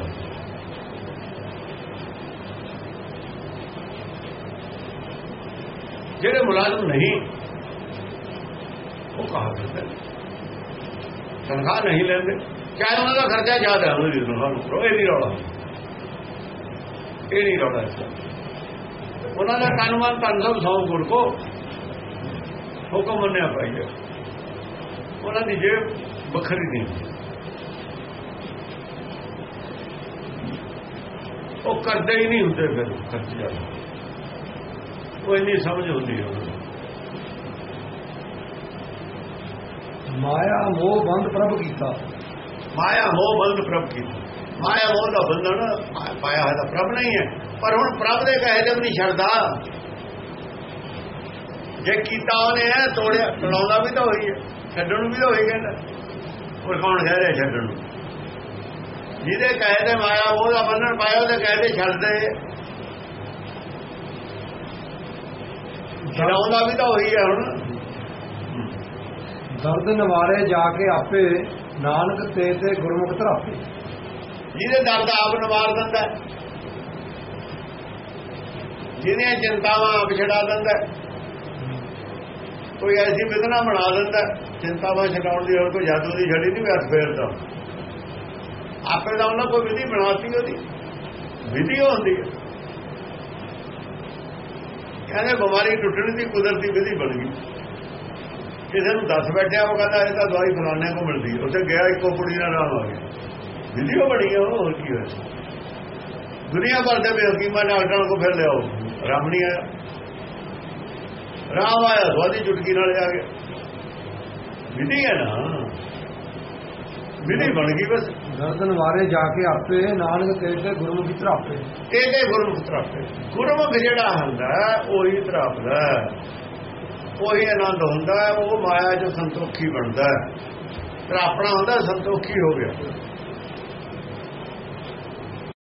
ਜਿਹੜੇ ਮੁਲਾਜ਼ਮ ਨਹੀਂ, ਉਹ ਕਹਾ ਕਰਦੇ ਤਨਖਾਹ ਨਹੀਂ ਲੈਂਦੇ। ਚਾਹੇ ਉਹਨਾਂ ਦਾ ਖਰਚਾ ਜ਼ਿਆਦਾ ਹੈ, ਉਹਦੀ ਤਨਖਾਹ ਨੂੰ ਇਹ ਨਹੀਂ ਰੌਲਾ। ਇਹ ਨਹੀਂ ਰੌਲਾ ਉਹਨਾਂ ਦਾ ਕਾਨੂੰਨ ਤਨ ਸਭ ਸੌ ਗੁਰ ਕੋ। ਹੁਕਮ ਮੰਨਿਆ ਪਾਈਏ ਉਹਨਾਂ ਦੀ ਜੇਬ ਵੱਖਰੀ ਨਹੀਂ ਕਰਦੇ ਹੀ ਨਹੀਂ ਹੁੰਦੇ ਫਿਰ ਖਰਚ ਜ਼ਿਆਦਾ ਉਹ ਇੰਨੀ ਸਮਝ ਹੁੰਦੀ ਹੈ। ਮਾਇਆ ਮੋਹ ਬੰਦ ਪ੍ਰਭ ਕੀਤਾ। ਮਾਇਆ ਮੋਹ ਬੰਦ ਪ੍ਰਭ ਕੀਤਾ। ਮਾਇਆ ਮੋਹ ਦਾ ਬੰਧਨ ਪਾਇਆ ਹੋਇਆ ਤਾਂ ਪ੍ਰਭ ਨਹੀਂ ਹੈ ਪਰ ਹੁਣ ਪ੍ਰਭ ਦੇ ਕਹੇ ਤੇ ਵੀ ਨਹੀਂ ਛੱਡਦਾ। ਜੇ ਕੀਤਾ ਉਹਨੇ ਹੈ ਤੋੜਿਆ ਤੜਾਉਂਦਾ ਵੀ ਤਾਂ ਹੋਈ ਹੈ ਛੱਡਣ ਨੂੰ ਵੀ ਤਾਂ ਹੋਈ ਕਹਿੰਦਾ। ਉਹ ਕੌਣ ਕਹਿ ਰਿਹਾ ਛੱਡਣ ਨੂੰ? ਜਿਹਦੇ ਕਹੇ ਤੇ ਮਾਇਆ ਮੋਹ ਦਾ ਬੰਧਨ ਪਾਇਆ ਉਹਦੇ ਕਹੇ ਤੇ ਛੱਡ ਦੇ। ਛਡਾਉਂਦਾ ਵੀ ਤਾਂ ਹੋਈ ਹੈ ਹੁਣ। ਦਰਦ ਨਿਵਾਰੇ ਜਾ ਕੇ ਆਪੇ ਨਾਨਕ ਤੇ ਤੇ ਗੁਰਮੁਖ ਧਰਾਪੇ ਜਿਹਦੇ ਦਰਦ ਆਪ ਨਿਵਾਰ ਦਿੰਦਾ। ਜਿਹਦੀਆਂ ਚਿੰਤਾਵਾਂ ਆਪ ਛਡਾ ਦਿੰਦਾ। ਕੋਈ ਐਸੀ ਵਿਧਨਾ ਬਣਾ ਦਿੰਦਾ ਚਿੰਤਾਵਾਂ ਛਡਾਉਣ ਦੀ ਹੋਰ ਕੋਈ ਜਾਦੂ ਦੀ ਛੜੀ ਨਹੀਂ ਹੱਥ ਫੇਰਦਾ ਆਪੇ ਦਾ ਉਹਨਾਂ ਕੋਈ ਵਿਧੀ ਬਣਾਤੀ ਉਹਦੀ। ਵਿਧੀ ਉਹ ਹੁੰਦੀ ਹੈ। ਕਹਿੰਦੇ ਬਿਮਾਰੀ ਟੁੱਟਣ ਦੀ ਕੁਦਰਤੀ ਵਿਧੀ ਬਣ ਗਈ। ਕਿਸੇ ਨੂੰ ਦੱਸ ਬੈਠਿਆ, ਉਹ ਕਹਿੰਦਾ, ਇਹ ਤਾਂ ਦਵਾਈ ਫਲਾਣੇ ਕੋ ਮਿਲਦੀ ਉੱਥੇ ਗਿਆ ਇੱਕੋ ਕੁੜੀ ਨਾਲ ਆਰਾਮ ਆ ਗਿਆ। ਵਿਧੀ ਉਹ ਬਣੀ ਹੈ, ਉਹ ਹੋਰ ਕੀ ਹੋਇਆ? ਦੁਨੀਆ ਭਰ ਦੇ ਬੇਹਕੀਮਾਂ ਡਾਕਟਰਾਂ ਕੋ ਫਿਰ ਲਿਆਓ। ਰਾਮ ਨਹੀਂ ਆਇਆ। ਰਾਮ ਆਇਆ ਸਵਾਦੀ ਚੁਟਕੀ ਨਾਲ ਆ ਗਿਆ ਵਿਧੀ ਹੈ ਨਾ। ਵਿਧੀ ਬਣ ਗਈ ਬਸ। ਦਰਦ ਵਾਰੇ ਜਾ ਕੇ ਆਪੇ, ਨਾਨਕ ਤੇ ਤੇ ਗੁਰਮੁਖ ਧਰਾਪੇ। ਇਹ ਗੁਰਮੁਖ ਤਰਾਪੇ ਗੁਰਮੁਖ ਜਿਹੜਾ ਹੁੰਦਾ, ਉਹੀ ਤਰਾਪਦਾ ਉਹੀ ਆਨੰਦ ਹੁੰਦਾ, ਉਹ ਮਾਇਆ ਚ ਸੰਤੋਖੀ ਬਣਦਾ। ਤਰਾਪਣਾ ਹੁੰਦਾ, ਸੰਤੋਖੀ ਹੋ ਗਿਆ।